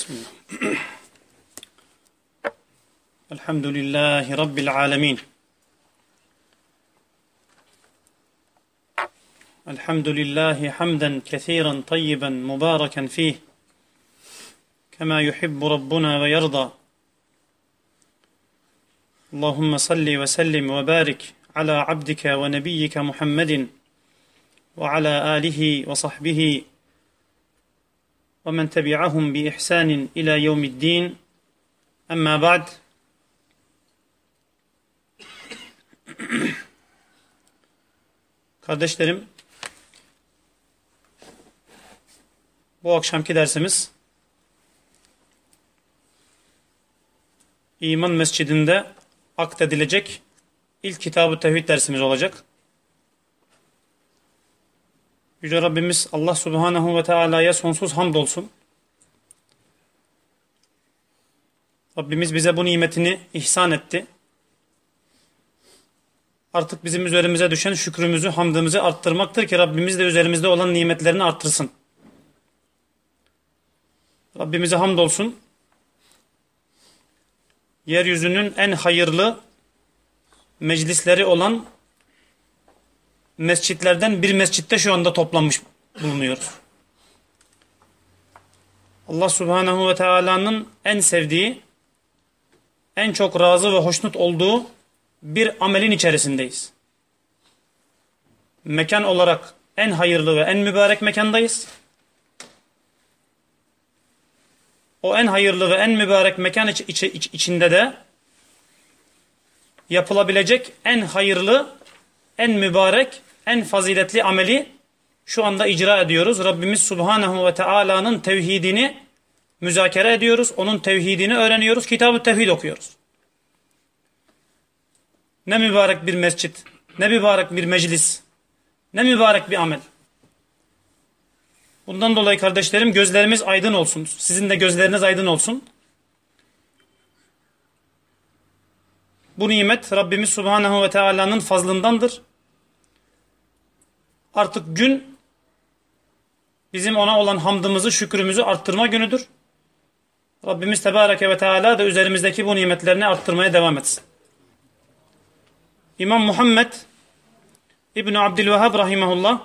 بسم الله. الحمد لله رب العالمين. الحمد لله حمدا كثيرا طيبا مباركا فيه كما يحب ربنا ويرضى. اللهم صل وسلم وبارك على عبدك ونبيك محمد وعلى آله وصحبه ومن تبعهم بإحسان إلى يوم الدين أما بعد Kardeşlerim, bu akşamki dersimiz İman Mescidinde akdedilecek ilk kitabı tevhid dersimiz olacak. Yüce Rabbimiz Allah Subhanahu ve Teala'ya sonsuz hamd olsun. Rabbimiz bize bu nimetini ihsan etti. Artık bizim üzerimize düşen şükrümüzü, hamdımızı arttırmaktır ki Rabbimiz de üzerimizde olan nimetlerini arttırsın. Rabbimize hamdolsun. Yeryüzünün en hayırlı meclisleri olan mescitlerden bir mescitte şu anda toplanmış bulunuyoruz. Allah Subhanahu ve Teala'nın en sevdiği, en çok razı ve hoşnut olduğu bir amelin içerisindeyiz. Mekan olarak en hayırlı ve en mübarek mekandayız. O en hayırlı ve en mübarek mekan iç, iç, iç, içinde de yapılabilecek en hayırlı, en mübarek en faziletli ameli şu anda icra ediyoruz. Rabbimiz Subhanahu ve Teala'nın tevhidini müzakere ediyoruz. Onun tevhidini öğreniyoruz. Kitab-ı Tevhid okuyoruz. Ne mübarek bir mescit, ne mübarek bir meclis, ne mübarek bir amel. Bundan dolayı kardeşlerim gözlerimiz aydın olsun. Sizin de gözleriniz aydın olsun. Bu nimet Rabbimiz Subhanahu ve Teala'nın fazlındandır. Artık gün bizim ona olan hamdımızı, şükrümüzü arttırma günüdür. Rabbimiz Tebareke ve Teala da üzerimizdeki bu nimetlerini arttırmaya devam etsin. İmam Muhammed İbn Abdülvehhab rahimehullah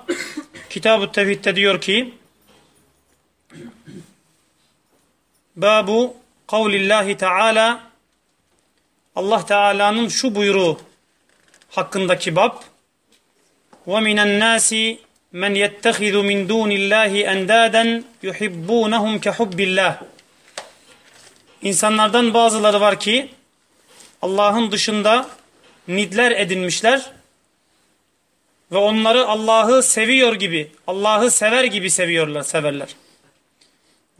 Kitab-ı Tevhid'de diyor ki Babu kavlillahi Teala Allah Teala'nın şu buyruğu hakkındaki bab وَمِنَ النَّاسِ مَنْ يَتَّخِذُ مِنْ دُونِ اللّٰهِ اَنْدَادًا يُحِبُّونَهُمْ كَحُبِّ اللّٰهِ İnsanlardan bazıları var ki Allah'ın dışında nidler edinmişler ve onları Allah'ı seviyor gibi, Allah'ı sever gibi seviyorlar, severler.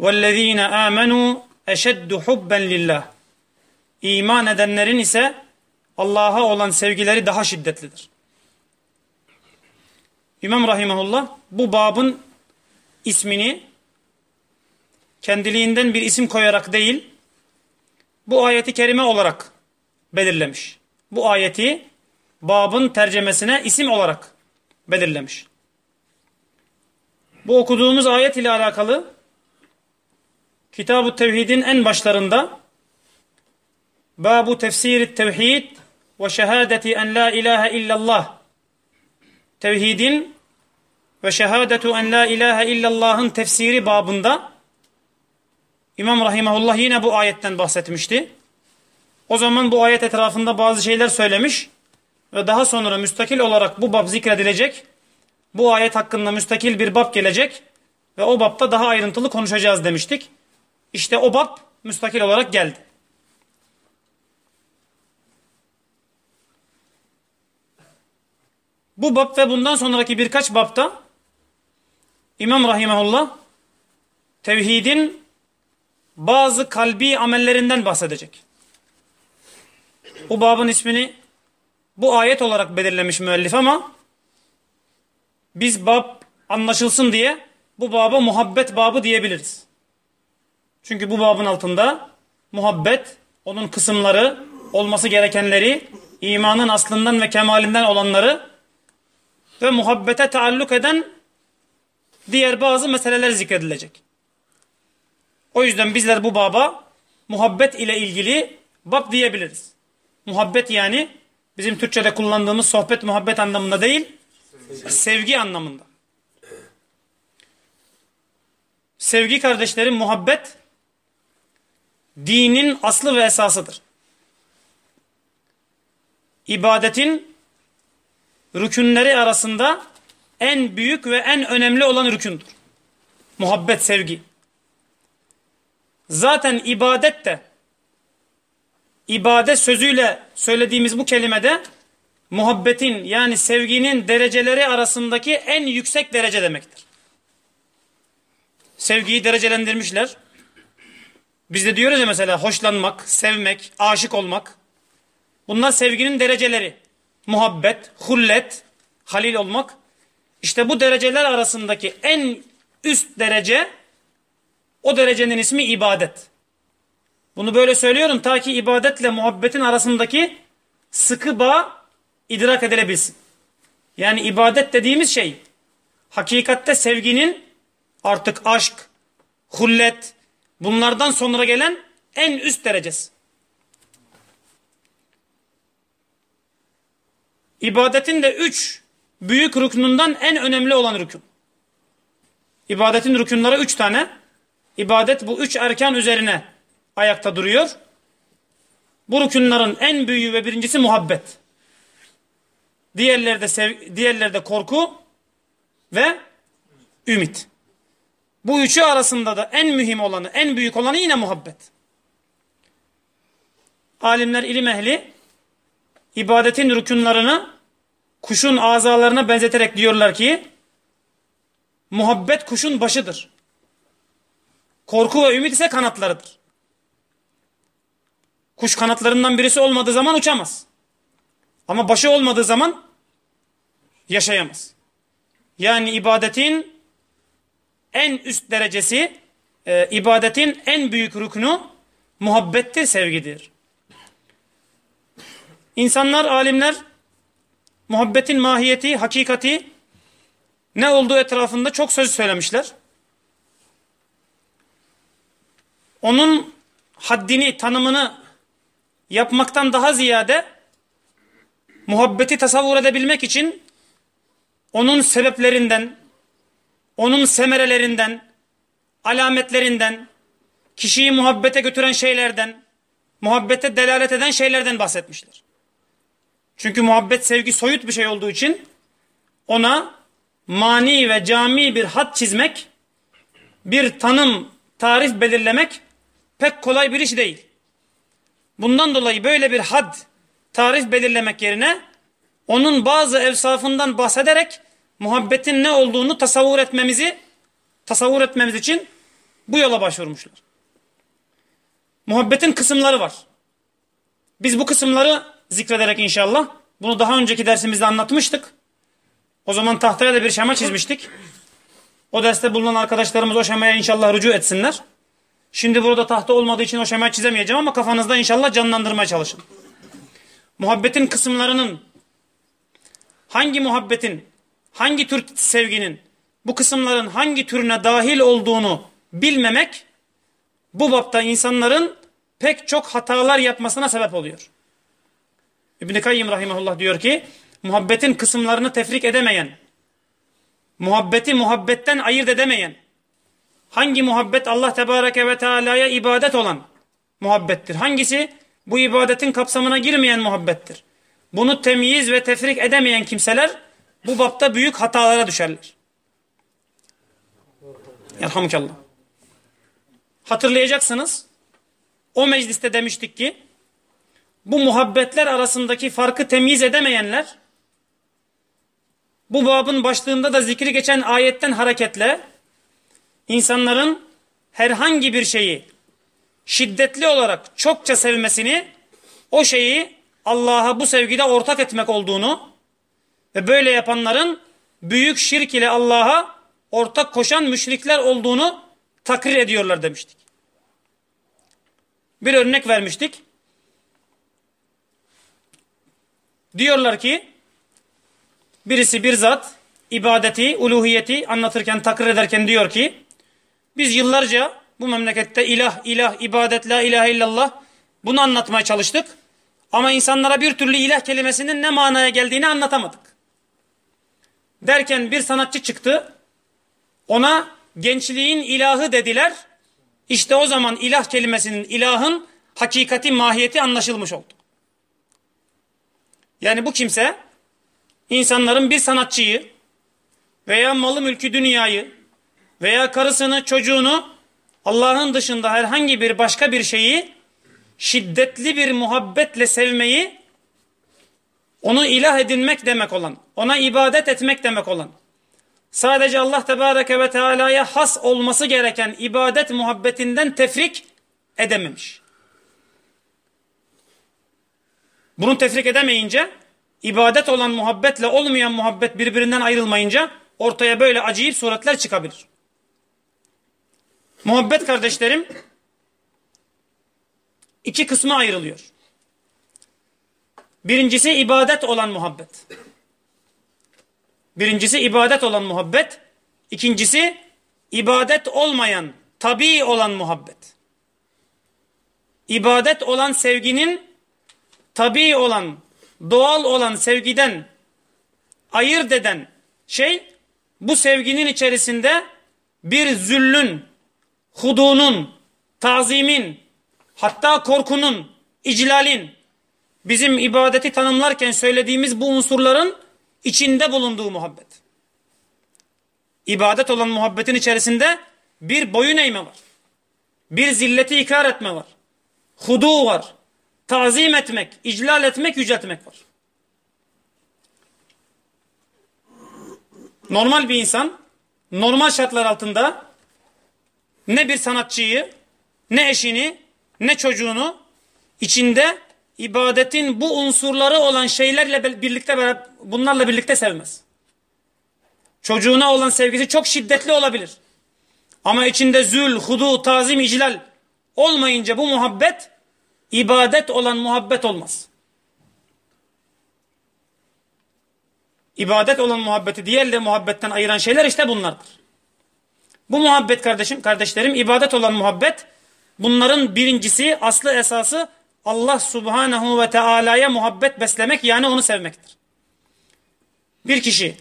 وَالَّذ۪ينَ آمَنُوا اَشَدُّ حُبًّا لِلّٰهِ İman edenlerin ise Allah'a olan sevgileri daha şiddetlidir. İmam Rahimahullah bu babın ismini kendiliğinden bir isim koyarak değil, bu ayeti kerime olarak belirlemiş. Bu ayeti babın tercemesine isim olarak belirlemiş. Bu okuduğumuz ayet ile alakalı Kitab-ı Tevhid'in en başlarında Babu tefsiri tevhid ve şehadeti en la ilahe illallah tevhidin ve şehadetu en la ilahe illallah'ın tefsiri babında İmam Rahimahullah yine bu ayetten bahsetmişti. O zaman bu ayet etrafında bazı şeyler söylemiş ve daha sonra müstakil olarak bu bab zikredilecek. Bu ayet hakkında müstakil bir bab gelecek ve o babda daha ayrıntılı konuşacağız demiştik. İşte o bab müstakil olarak geldi. Bu bab ve bundan sonraki birkaç babta İmam Rahimahullah tevhidin bazı kalbi amellerinden bahsedecek. Bu babın ismini bu ayet olarak belirlemiş müellif ama biz bab anlaşılsın diye bu baba muhabbet babı diyebiliriz. Çünkü bu babın altında muhabbet, onun kısımları, olması gerekenleri, imanın aslından ve kemalinden olanları ve muhabbete taalluk eden diğer bazı meseleler zikredilecek. O yüzden bizler bu baba muhabbet ile ilgili bab diyebiliriz. Muhabbet yani bizim Türkçe'de kullandığımız sohbet muhabbet anlamında değil, sevgi anlamında. Sevgi kardeşlerim muhabbet dinin aslı ve esasıdır. İbadetin rükünleri arasında en büyük ve en önemli olan rükündür. Muhabbet, sevgi. Zaten ibadet de ibadet sözüyle söylediğimiz bu kelimede muhabbetin yani sevginin dereceleri arasındaki en yüksek derece demektir. Sevgiyi derecelendirmişler. Biz de diyoruz ya mesela hoşlanmak, sevmek, aşık olmak. Bunlar sevginin dereceleri. Muhabbet, hullet, halil olmak. İşte bu dereceler arasındaki en üst derece o derecenin ismi ibadet. Bunu böyle söylüyorum ta ki ibadetle muhabbetin arasındaki sıkı bağ idrak edilebilsin. Yani ibadet dediğimiz şey hakikatte sevginin artık aşk, hullet bunlardan sonra gelen en üst derecesi. İbadetin de üç büyük rüknünden en önemli olan rükün. İbadetin rükünleri üç tane. İbadet bu üç erkan üzerine ayakta duruyor. Bu rükünlerin en büyüğü ve birincisi muhabbet. Diğerleri de, sev diğerleri de korku ve ümit. Bu üçü arasında da en mühim olanı, en büyük olanı yine muhabbet. Alimler, ilim ehli ibadetin rükunlarını kuşun azalarına benzeterek diyorlar ki muhabbet kuşun başıdır. Korku ve ümit ise kanatlarıdır. Kuş kanatlarından birisi olmadığı zaman uçamaz. Ama başı olmadığı zaman yaşayamaz. Yani ibadetin en üst derecesi, e, ibadetin en büyük rüknü muhabbettir, sevgidir. İnsanlar, alimler muhabbetin mahiyeti, hakikati ne olduğu etrafında çok söz söylemişler. Onun haddini, tanımını yapmaktan daha ziyade muhabbeti tasavvur edebilmek için onun sebeplerinden, onun semerelerinden, alametlerinden, kişiyi muhabbete götüren şeylerden, muhabbete delalet eden şeylerden bahsetmişler. Çünkü muhabbet sevgi soyut bir şey olduğu için ona mani ve cami bir hat çizmek, bir tanım, tarif belirlemek pek kolay bir iş değil. Bundan dolayı böyle bir had, tarif belirlemek yerine onun bazı evsafından bahsederek muhabbetin ne olduğunu tasavvur etmemizi tasavvur etmemiz için bu yola başvurmuşlar. Muhabbetin kısımları var. Biz bu kısımları zikrederek inşallah bunu daha önceki dersimizde anlatmıştık. O zaman tahtaya da bir şema çizmiştik. O derste bulunan arkadaşlarımız o şemaya inşallah rücu etsinler. Şimdi burada tahta olmadığı için o şemayı çizemeyeceğim ama kafanızda inşallah canlandırmaya çalışın. Muhabbetin kısımlarının hangi muhabbetin, hangi tür sevginin, bu kısımların hangi türüne dahil olduğunu bilmemek bu bapta insanların pek çok hatalar yapmasına sebep oluyor. İbn-i Kayyım Rahimahullah diyor ki muhabbetin kısımlarını tefrik edemeyen, muhabbeti muhabbetten ayırt edemeyen, hangi muhabbet Allah Tebareke ve Teala'ya ibadet olan muhabbettir? Hangisi bu ibadetin kapsamına girmeyen muhabbettir? Bunu temyiz ve tefrik edemeyen kimseler bu bapta büyük hatalara düşerler. Yerhamukallah. Hatırlayacaksınız. O mecliste demiştik ki bu muhabbetler arasındaki farkı temyiz edemeyenler bu babın başlığında da zikri geçen ayetten hareketle insanların herhangi bir şeyi şiddetli olarak çokça sevmesini o şeyi Allah'a bu sevgide ortak etmek olduğunu ve böyle yapanların büyük şirk ile Allah'a ortak koşan müşrikler olduğunu takrir ediyorlar demiştik. Bir örnek vermiştik. Diyorlar ki birisi bir zat ibadeti, uluhiyeti anlatırken, takrir ederken diyor ki biz yıllarca bu memlekette ilah, ilah, ibadet, la ilahe illallah bunu anlatmaya çalıştık. Ama insanlara bir türlü ilah kelimesinin ne manaya geldiğini anlatamadık. Derken bir sanatçı çıktı. Ona gençliğin ilahı dediler. İşte o zaman ilah kelimesinin ilahın hakikati mahiyeti anlaşılmış oldu. Yani bu kimse insanların bir sanatçıyı veya malı mülkü dünyayı veya karısını çocuğunu Allah'ın dışında herhangi bir başka bir şeyi şiddetli bir muhabbetle sevmeyi onu ilah edinmek demek olan, ona ibadet etmek demek olan, sadece Allah Tebareke ve Teala'ya has olması gereken ibadet muhabbetinden tefrik edememiş. Bunu tefrik edemeyince, ibadet olan muhabbetle olmayan muhabbet birbirinden ayrılmayınca ortaya böyle acayip suretler çıkabilir. Muhabbet kardeşlerim iki kısma ayrılıyor. Birincisi ibadet olan muhabbet. Birincisi ibadet olan muhabbet. İkincisi ibadet olmayan, tabi olan muhabbet. İbadet olan sevginin tabi olan, doğal olan sevgiden ayırt eden şey bu sevginin içerisinde bir züllün, hudunun, tazimin, hatta korkunun, iclalin, bizim ibadeti tanımlarken söylediğimiz bu unsurların içinde bulunduğu muhabbet. İbadet olan muhabbetin içerisinde bir boyun eğme var. Bir zilleti ikrar etme var. Hudu var. Tazim etmek, iclal etmek, yüceltmek var. Normal bir insan, normal şartlar altında ne bir sanatçıyı, ne eşini, ne çocuğunu içinde ibadetin bu unsurları olan şeylerle birlikte bunlarla birlikte sevmez. Çocuğuna olan sevgisi çok şiddetli olabilir. Ama içinde zül, hudu, tazim, iclal olmayınca bu muhabbet ibadet olan muhabbet olmaz. İbadet olan muhabbeti diğerle muhabbetten ayıran şeyler işte bunlardır. Bu muhabbet kardeşim, kardeşlerim ibadet olan muhabbet bunların birincisi aslı esası Allah subhanahu ve teala'ya muhabbet beslemek yani onu sevmektir. Bir kişi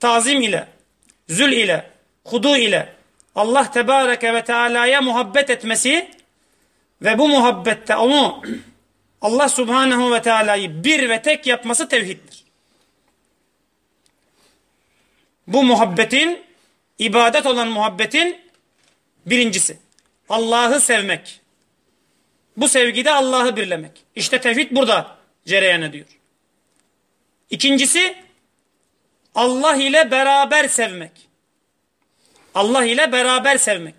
tazim ile, zül ile, hudu ile Allah tebareke ve teala'ya muhabbet etmesi ve bu muhabbette onu Allah subhanahu ve teala'yı bir ve tek yapması tevhiddir. Bu muhabbetin, ibadet olan muhabbetin birincisi. Allah'ı sevmek. Bu sevgide Allah'ı birlemek. İşte tevhid burada cereyan ediyor. İkincisi Allah ile beraber sevmek. Allah ile beraber sevmek.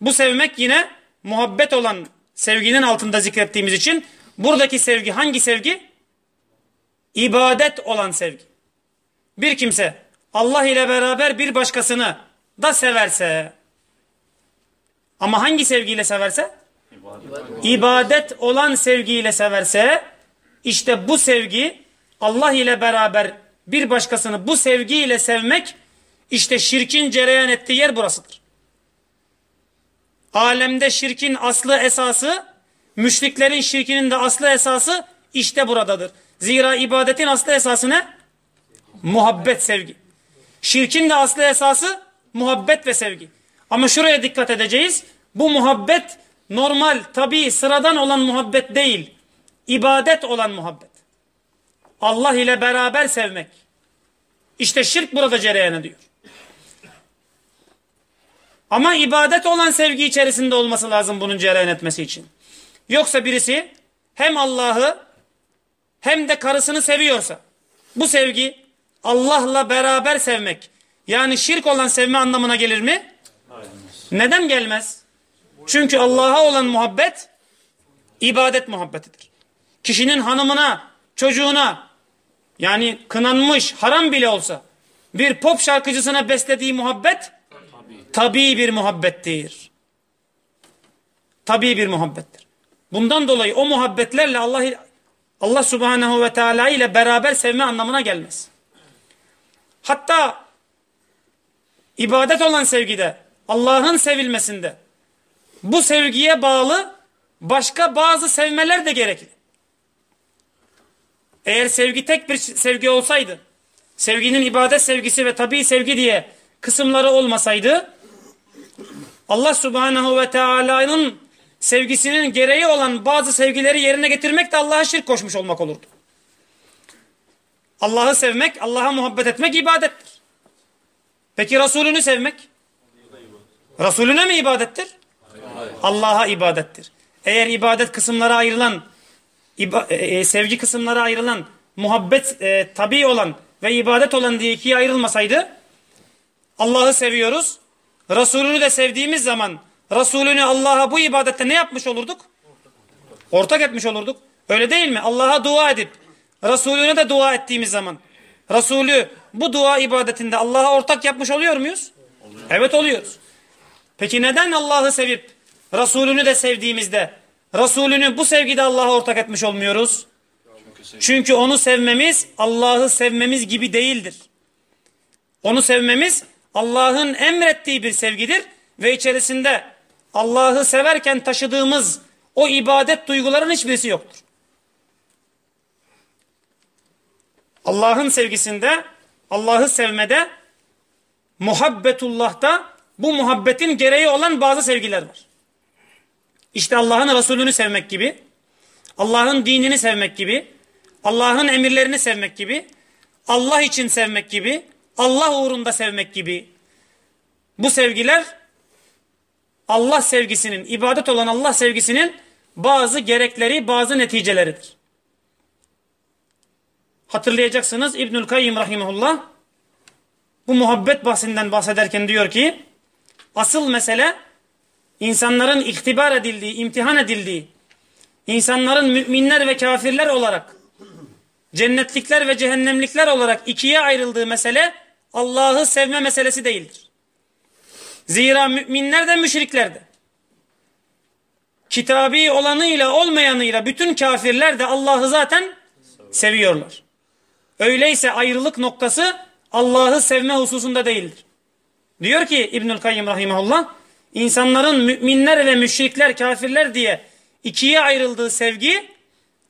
Bu sevmek yine muhabbet olan sevginin altında zikrettiğimiz için buradaki sevgi hangi sevgi? İbadet olan sevgi. Bir kimse Allah ile beraber bir başkasını da severse ama hangi sevgiyle severse? İbadet, olan sevgiyle severse işte bu sevgi Allah ile beraber bir başkasını bu sevgiyle sevmek işte şirkin cereyan ettiği yer burasıdır. Alemde şirkin aslı esası, müşriklerin şirkinin de aslı esası işte buradadır. Zira ibadetin aslı esası ne? Muhabbet, sevgi. Şirkin de aslı esası muhabbet ve sevgi. Ama şuraya dikkat edeceğiz. Bu muhabbet normal, tabi, sıradan olan muhabbet değil. İbadet olan muhabbet. Allah ile beraber sevmek. İşte şirk burada cereyan ediyor. Ama ibadet olan sevgi içerisinde olması lazım bunun cereyan etmesi için. Yoksa birisi hem Allah'ı hem de karısını seviyorsa bu sevgi Allah'la beraber sevmek yani şirk olan sevme anlamına gelir mi? Neden gelmez? Çünkü Allah'a olan muhabbet ibadet muhabbetidir. Kişinin hanımına, çocuğuna yani kınanmış, haram bile olsa bir pop şarkıcısına beslediği muhabbet tabi bir muhabbettir. Tabi bir muhabbettir. Bundan dolayı o muhabbetlerle Allah Allah Subhanahu ve Teala ile beraber sevme anlamına gelmez. Hatta ibadet olan sevgide Allah'ın sevilmesinde bu sevgiye bağlı başka bazı sevmeler de gerekli. Eğer sevgi tek bir sevgi olsaydı, sevginin ibadet sevgisi ve tabi sevgi diye kısımları olmasaydı, Allah subhanehu ve teala'nın sevgisinin gereği olan bazı sevgileri yerine getirmek de Allah'a şirk koşmuş olmak olurdu. Allah'ı sevmek, Allah'a muhabbet etmek ibadettir. Peki Resulünü sevmek? Resulüne mi ibadettir? Allah'a ibadettir. Eğer ibadet kısımlara ayrılan, e, e, sevgi kısımlara ayrılan, muhabbet e, tabi olan ve ibadet olan diye ikiye ayrılmasaydı, Allah'ı seviyoruz, Resulünü de sevdiğimiz zaman, Resulünü Allah'a bu ibadette ne yapmış olurduk? Ortak etmiş olurduk. Öyle değil mi? Allah'a dua edip, Resulüne de dua ettiğimiz zaman, Resulü bu dua ibadetinde Allah'a ortak yapmış oluyor muyuz? Oluyor. Evet oluyoruz. Peki neden Allah'ı sevip Resulünü de sevdiğimizde Resulünü bu sevgide Allah'a ortak etmiş olmuyoruz? Çünkü onu sevmemiz Allah'ı sevmemiz gibi değildir. Onu sevmemiz Allah'ın emrettiği bir sevgidir ve içerisinde Allah'ı severken taşıdığımız o ibadet duyguların hiçbirisi yoktur. Allah'ın sevgisinde, Allah'ı sevmede, muhabbetullah'ta bu muhabbetin gereği olan bazı sevgiler var. İşte Allah'ın Resulünü sevmek gibi, Allah'ın dinini sevmek gibi, Allah'ın emirlerini sevmek gibi, Allah için sevmek gibi, Allah uğrunda sevmek gibi. Bu sevgiler Allah sevgisinin, ibadet olan Allah sevgisinin bazı gerekleri, bazı neticeleridir. Hatırlayacaksınız İbnül Kayyim Rahimullah bu muhabbet bahsinden bahsederken diyor ki asıl mesele insanların iktibar edildiği, imtihan edildiği, insanların müminler ve kafirler olarak, cennetlikler ve cehennemlikler olarak ikiye ayrıldığı mesele Allah'ı sevme meselesi değildir. Zira müminler de müşrikler de. Kitabi olanıyla olmayanıyla bütün kafirler de Allah'ı zaten seviyorlar. Öyleyse ayrılık noktası Allah'ı sevme hususunda değildir. Diyor ki İbnül Kayyim Rahimahullah, insanların müminler ve müşrikler, kafirler diye ikiye ayrıldığı sevgi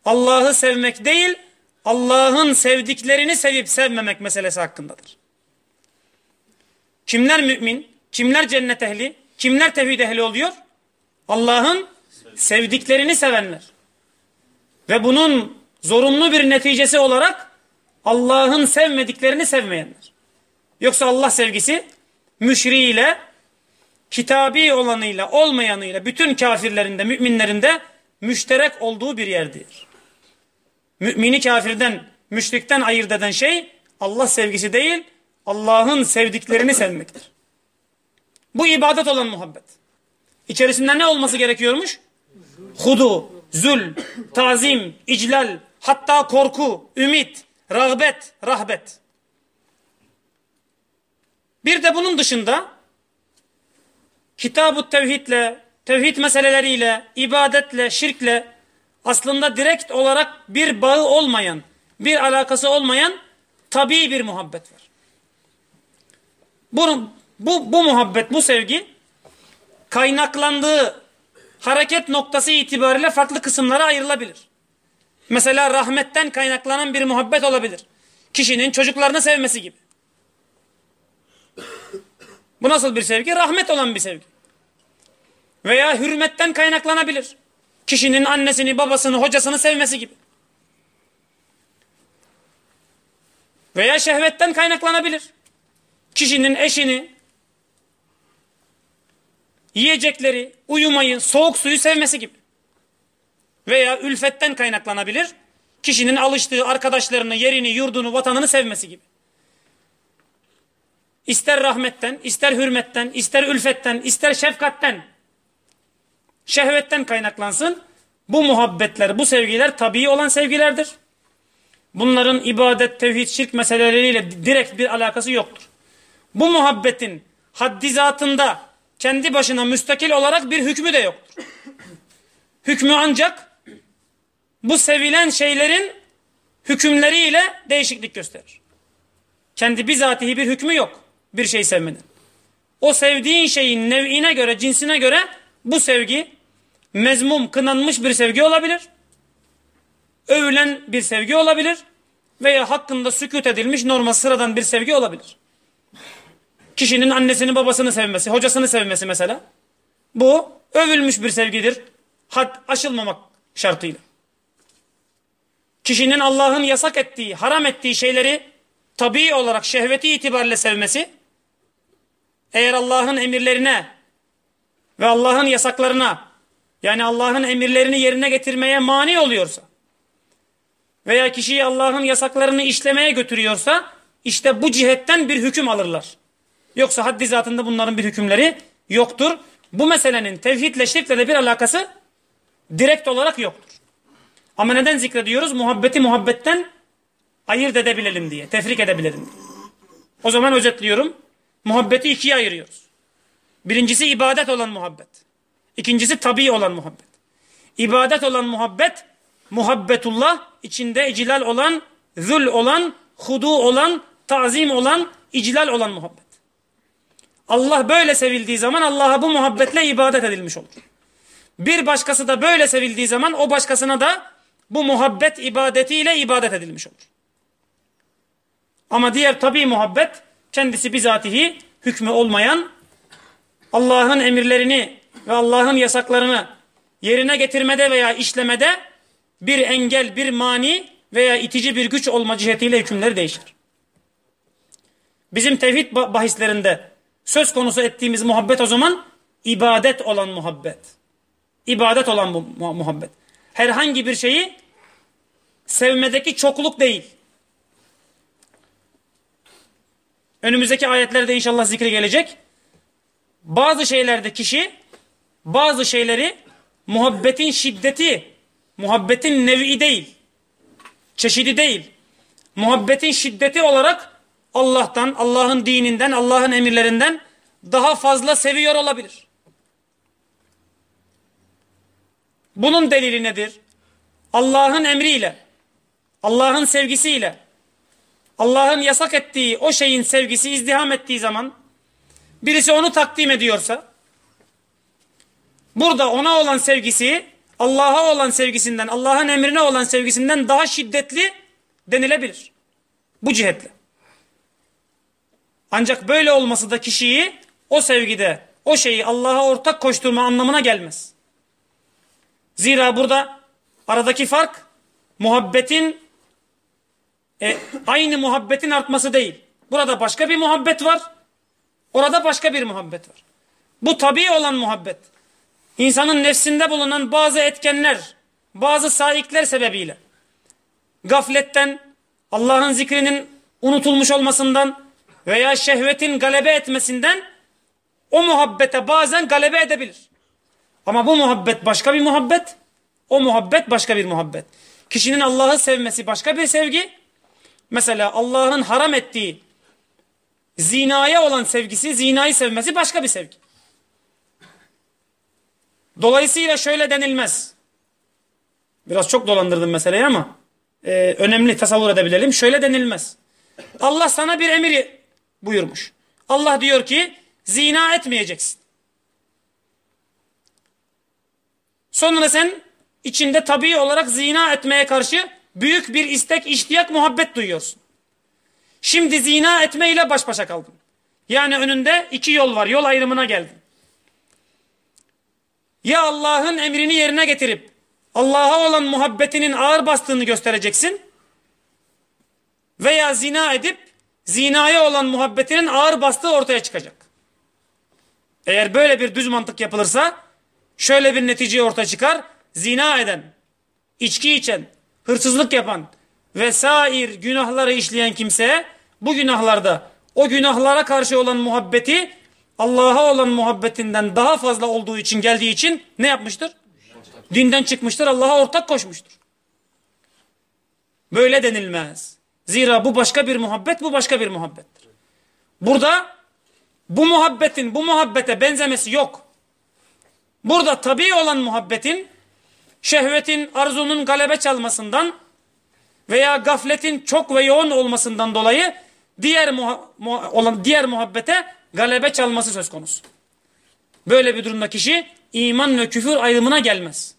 Allah'ı sevmek değil, Allah'ın sevdiklerini sevip sevmemek meselesi hakkındadır. Kimler mümin, kimler cennet ehli, kimler tevhid ehli oluyor? Allah'ın sevdiklerini sevenler. Ve bunun zorunlu bir neticesi olarak Allah'ın sevmediklerini sevmeyenler. Yoksa Allah sevgisi müşriğiyle, kitabi olanıyla, olmayanıyla, bütün kafirlerinde, müminlerinde müşterek olduğu bir yerdir. Mümini kafirden, müşrikten ayırt eden şey Allah sevgisi değil, Allah'ın sevdiklerini sevmektir. Bu ibadet olan muhabbet. İçerisinde ne olması gerekiyormuş? Hudu, zül, tazim, iclal, hatta korku, ümit, rağbet, rahbet. Bir de bunun dışında kitab-ı tevhidle, tevhid meseleleriyle, ibadetle, şirkle aslında direkt olarak bir bağı olmayan, bir alakası olmayan tabii bir muhabbet var. Bu, bu, bu muhabbet, bu sevgi kaynaklandığı hareket noktası itibariyle farklı kısımlara ayrılabilir. Mesela rahmetten kaynaklanan bir muhabbet olabilir. Kişinin çocuklarını sevmesi gibi. Bu nasıl bir sevgi? Rahmet olan bir sevgi. Veya hürmetten kaynaklanabilir. Kişinin annesini, babasını, hocasını sevmesi gibi. Veya şehvetten kaynaklanabilir. Kişinin eşini, yiyecekleri, uyumayı, soğuk suyu sevmesi gibi. Veya ülfetten kaynaklanabilir. Kişinin alıştığı arkadaşlarını, yerini, yurdunu, vatanını sevmesi gibi. İster rahmetten, ister hürmetten, ister ülfetten, ister şefkatten, şehvetten kaynaklansın. Bu muhabbetler, bu sevgiler tabii olan sevgilerdir. Bunların ibadet, tevhid, şirk meseleleriyle direkt bir alakası yoktur. Bu muhabbetin haddi zatında kendi başına müstakil olarak bir hükmü de yoktur. Hükmü ancak bu sevilen şeylerin hükümleriyle değişiklik gösterir. Kendi bizatihi bir hükmü yok bir şey sevmenin. o sevdiğin şeyin nev'ine göre, cinsine göre bu sevgi mezmum, kınanmış bir sevgi olabilir. Övülen bir sevgi olabilir. Veya hakkında sükut edilmiş normal sıradan bir sevgi olabilir. Kişinin annesini babasını sevmesi, hocasını sevmesi mesela. Bu övülmüş bir sevgidir. Had aşılmamak şartıyla. Kişinin Allah'ın yasak ettiği, haram ettiği şeyleri tabii olarak şehveti itibariyle sevmesi, eğer Allah'ın emirlerine ve Allah'ın yasaklarına, yani Allah'ın emirlerini yerine getirmeye mani oluyorsa, veya kişiyi Allah'ın yasaklarını işlemeye götürüyorsa, işte bu cihetten bir hüküm alırlar. Yoksa haddi zatında bunların bir hükümleri yoktur. Bu meselenin tevhidle şirkle de bir alakası direkt olarak yoktur. Ama neden zikrediyoruz? Muhabbeti muhabbetten ayırt edebilelim diye, tefrik edebilelim diye. O zaman özetliyorum. Muhabbeti ikiye ayırıyoruz. Birincisi ibadet olan muhabbet. İkincisi tabi olan muhabbet. İbadet olan muhabbet, muhabbetullah, içinde icilal olan, zül olan, hudu olan, tazim olan, icilal olan muhabbet. Allah böyle sevildiği zaman Allah'a bu muhabbetle ibadet edilmiş olur. Bir başkası da böyle sevildiği zaman o başkasına da bu muhabbet ibadetiyle ibadet edilmiş olur. Ama diğer tabi muhabbet kendisi bizatihi hükmü olmayan Allah'ın emirlerini ve Allah'ın yasaklarını yerine getirmede veya işlemede bir engel, bir mani veya itici bir güç olma cihetiyle hükümleri değişir. Bizim tevhid bahislerinde söz konusu ettiğimiz muhabbet o zaman ibadet olan muhabbet. İbadet olan bu muhabbet. Herhangi bir şeyi sevmedeki çokluk değil. Önümüzdeki ayetlerde inşallah zikri gelecek. Bazı şeylerde kişi bazı şeyleri muhabbetin şiddeti, muhabbetin nevi değil, çeşidi değil, muhabbetin şiddeti olarak Allah'tan, Allah'ın dininden, Allah'ın emirlerinden daha fazla seviyor olabilir. Bunun delili nedir? Allah'ın emriyle, Allah'ın sevgisiyle, Allah'ın yasak ettiği o şeyin sevgisi izdiham ettiği zaman birisi onu takdim ediyorsa burada ona olan sevgisi Allah'a olan sevgisinden, Allah'ın emrine olan sevgisinden daha şiddetli denilebilir. Bu cihetle. Ancak böyle olması da kişiyi o sevgide, o şeyi Allah'a ortak koşturma anlamına gelmez. Zira burada aradaki fark muhabbetin e, aynı muhabbetin artması değil. Burada başka bir muhabbet var. Orada başka bir muhabbet var. Bu tabi olan muhabbet. İnsanın nefsinde bulunan bazı etkenler, bazı saikler sebebiyle gafletten, Allah'ın zikrinin unutulmuş olmasından veya şehvetin galebe etmesinden o muhabbete bazen galebe edebilir. Ama bu muhabbet başka bir muhabbet, o muhabbet başka bir muhabbet. Kişinin Allah'ı sevmesi başka bir sevgi, Mesela Allah'ın haram ettiği zinaya olan sevgisi, zinayı sevmesi başka bir sevgi. Dolayısıyla şöyle denilmez. Biraz çok dolandırdım meseleyi ama e, önemli tasavvur edebilelim. Şöyle denilmez. Allah sana bir emir buyurmuş. Allah diyor ki zina etmeyeceksin. Sonra sen içinde tabii olarak zina etmeye karşı büyük bir istek, iştiyak, muhabbet duyuyorsun. Şimdi zina etmeyle baş başa kaldın. Yani önünde iki yol var. Yol ayrımına geldin. Ya Allah'ın emrini yerine getirip Allah'a olan muhabbetinin ağır bastığını göstereceksin. Veya zina edip zinaya olan muhabbetinin ağır bastığı ortaya çıkacak. Eğer böyle bir düz mantık yapılırsa şöyle bir netice ortaya çıkar. Zina eden, içki içen, hırsızlık yapan vesair günahları işleyen kimse bu günahlarda o günahlara karşı olan muhabbeti Allah'a olan muhabbetinden daha fazla olduğu için geldiği için ne yapmıştır? Dinden çıkmıştır, Allah'a ortak koşmuştur. Böyle denilmez. Zira bu başka bir muhabbet, bu başka bir muhabbettir. Burada bu muhabbetin bu muhabbete benzemesi yok. Burada tabi olan muhabbetin şehvetin, arzunun galebe çalmasından veya gafletin çok ve yoğun olmasından dolayı diğer muha olan diğer muhabbete galebe çalması söz konusu. Böyle bir durumda kişi iman ve küfür ayrımına gelmez.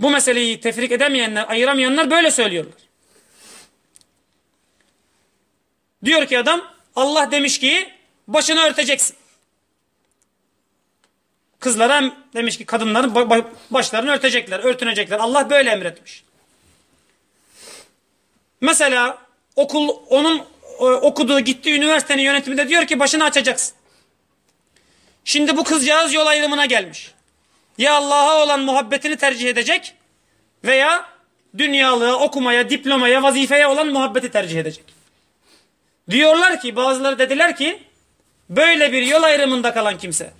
Bu meseleyi tefrik edemeyenler, ayıramayanlar böyle söylüyorlar. Diyor ki adam Allah demiş ki başını örteceksin. Kızlara demiş ki kadınların başlarını örtecekler, örtünecekler. Allah böyle emretmiş. Mesela okul onun e, okuduğu gittiği üniversitenin yönetiminde diyor ki başını açacaksın. Şimdi bu kızcağız yol ayrımına gelmiş. Ya Allah'a olan muhabbetini tercih edecek veya dünyalığa, okumaya, diplomaya, vazifeye olan muhabbeti tercih edecek. Diyorlar ki bazıları dediler ki böyle bir yol ayrımında kalan kimse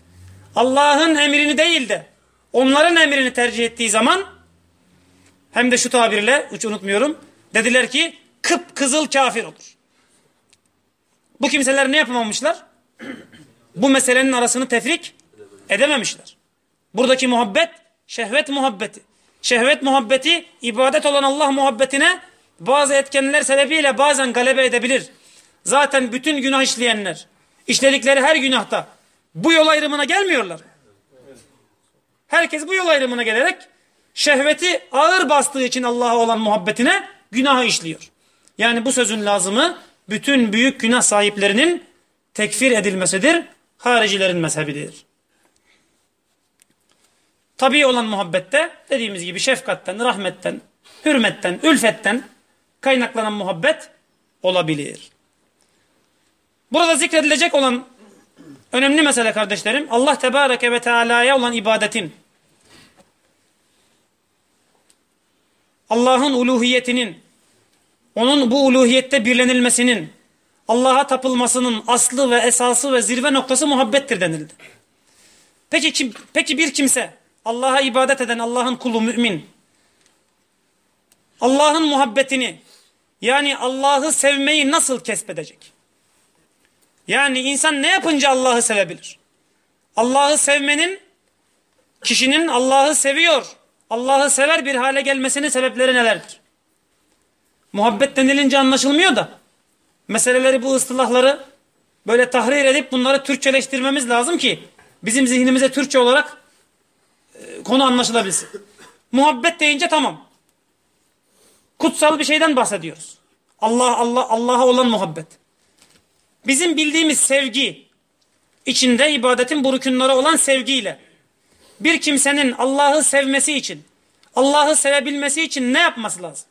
Allah'ın emrini değil de onların emrini tercih ettiği zaman hem de şu tabirle hiç unutmuyorum dediler ki kıp kızıl kafir olur. Bu kimseler ne yapamamışlar? Bu meselenin arasını tefrik edememişler. Buradaki muhabbet şehvet muhabbeti. Şehvet muhabbeti ibadet olan Allah muhabbetine bazı etkenler sebebiyle bazen galebe edebilir. Zaten bütün günah işleyenler işledikleri her günahta bu yol ayrımına gelmiyorlar. Herkes bu yol ayrımına gelerek şehveti ağır bastığı için Allah'a olan muhabbetine günah işliyor. Yani bu sözün lazımı bütün büyük günah sahiplerinin tekfir edilmesidir. Haricilerin mezhebidir. Tabi olan muhabbette dediğimiz gibi şefkatten, rahmetten, hürmetten, ülfetten kaynaklanan muhabbet olabilir. Burada zikredilecek olan önemli mesele kardeşlerim Allah Tebareke ve Teala'ya olan ibadetin Allah'ın uluhiyetinin onun bu uluhiyette birlenilmesinin Allah'a tapılmasının aslı ve esası ve zirve noktası muhabbettir denildi. Peki kim, peki bir kimse Allah'a ibadet eden Allah'ın kulu mümin Allah'ın muhabbetini yani Allah'ı sevmeyi nasıl kesbedecek? Yani insan ne yapınca Allah'ı sevebilir? Allah'ı sevmenin kişinin Allah'ı seviyor, Allah'ı sever bir hale gelmesinin sebepleri nelerdir? Muhabbet denilince anlaşılmıyor da meseleleri bu ıstılahları böyle tahrir edip bunları Türkçeleştirmemiz lazım ki bizim zihnimize Türkçe olarak e, konu anlaşılabilsin. Muhabbet deyince tamam. Kutsal bir şeyden bahsediyoruz. Allah Allah Allah'a olan muhabbet. Bizim bildiğimiz sevgi içinde ibadetin bu olan sevgiyle bir kimsenin Allah'ı sevmesi için Allah'ı sevebilmesi için ne yapması lazım?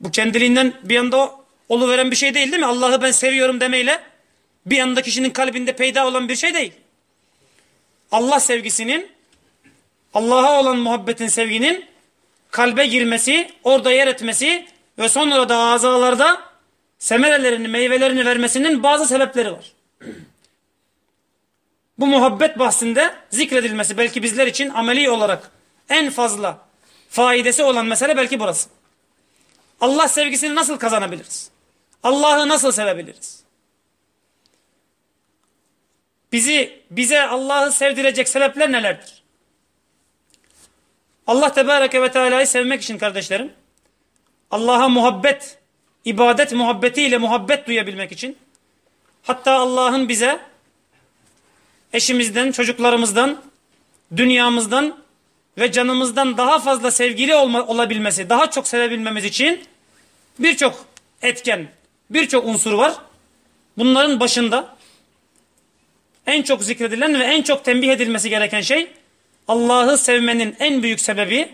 Bu kendiliğinden bir anda oluveren bir şey değil değil mi? Allah'ı ben seviyorum demeyle bir anda kişinin kalbinde peyda olan bir şey değil. Allah sevgisinin Allah'a olan muhabbetin sevginin kalbe girmesi, orada yer etmesi ve sonra da azalarda semerelerini, meyvelerini vermesinin bazı sebepleri var. Bu muhabbet bahsinde zikredilmesi belki bizler için ameli olarak en fazla faidesi olan mesele belki burası. Allah sevgisini nasıl kazanabiliriz? Allah'ı nasıl sevebiliriz? Bizi bize Allah'ı sevdirecek sebepler nelerdir? Allah Tebareke ve Teala'yı sevmek için kardeşlerim Allah'a muhabbet, ibadet muhabbetiyle muhabbet duyabilmek için hatta Allah'ın bize eşimizden, çocuklarımızdan, dünyamızdan ve canımızdan daha fazla sevgili olma, olabilmesi, daha çok sevebilmemiz için birçok etken, birçok unsur var. Bunların başında en çok zikredilen ve en çok tembih edilmesi gereken şey Allah'ı sevmenin en büyük sebebi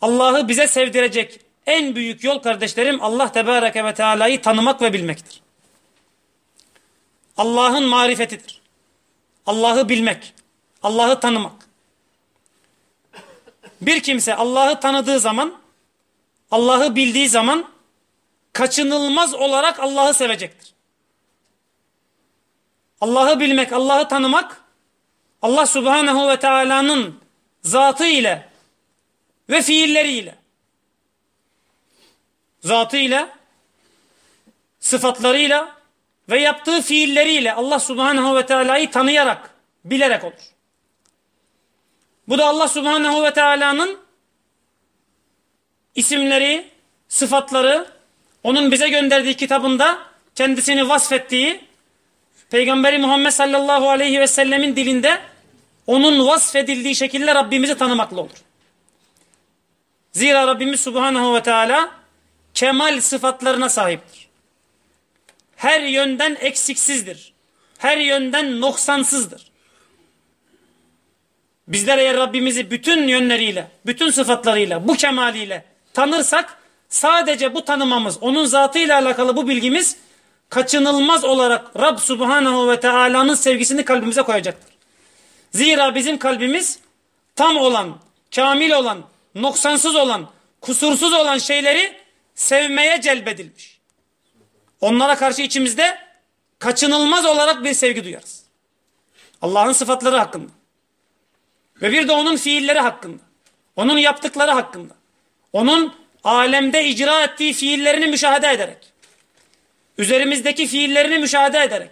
Allah'ı bize sevdirecek en büyük yol kardeşlerim Allah Tebareke ve Teala'yı tanımak ve bilmektir. Allah'ın marifetidir. Allah'ı bilmek, Allah'ı tanımak. Bir kimse Allah'ı tanıdığı zaman, Allah'ı bildiği zaman kaçınılmaz olarak Allah'ı sevecektir. Allah'ı bilmek, Allah'ı tanımak, Allah Subhanahu ve Teala'nın zatı ile ve fiilleriyle, zatı ile, sıfatlarıyla ve yaptığı fiilleriyle Allah Subhanahu ve Teala'yı tanıyarak, bilerek olur. Bu da Allah Subhanahu ve Teala'nın isimleri, sıfatları, onun bize gönderdiği kitabında kendisini vasfettiği Peygamberi Muhammed sallallahu aleyhi ve sellemin dilinde onun vasfedildiği şekilde Rabbimizi tanımakla olur. Zira Rabbimiz Subhanahu ve Teala kemal sıfatlarına sahiptir. Her yönden eksiksizdir. Her yönden noksansızdır. Bizler eğer Rabbimizi bütün yönleriyle, bütün sıfatlarıyla, bu kemaliyle tanırsak sadece bu tanımamız, onun zatıyla alakalı bu bilgimiz kaçınılmaz olarak Rab Subhanahu ve Teala'nın sevgisini kalbimize koyacaktır. Zira bizim kalbimiz tam olan, kamil olan, noksansız olan, kusursuz olan şeyleri sevmeye celbedilmiş. Onlara karşı içimizde kaçınılmaz olarak bir sevgi duyarız. Allah'ın sıfatları hakkında. Ve bir de onun fiilleri hakkında. Onun yaptıkları hakkında. Onun alemde icra ettiği fiillerini müşahede ederek. Üzerimizdeki fiillerini müşahede ederek.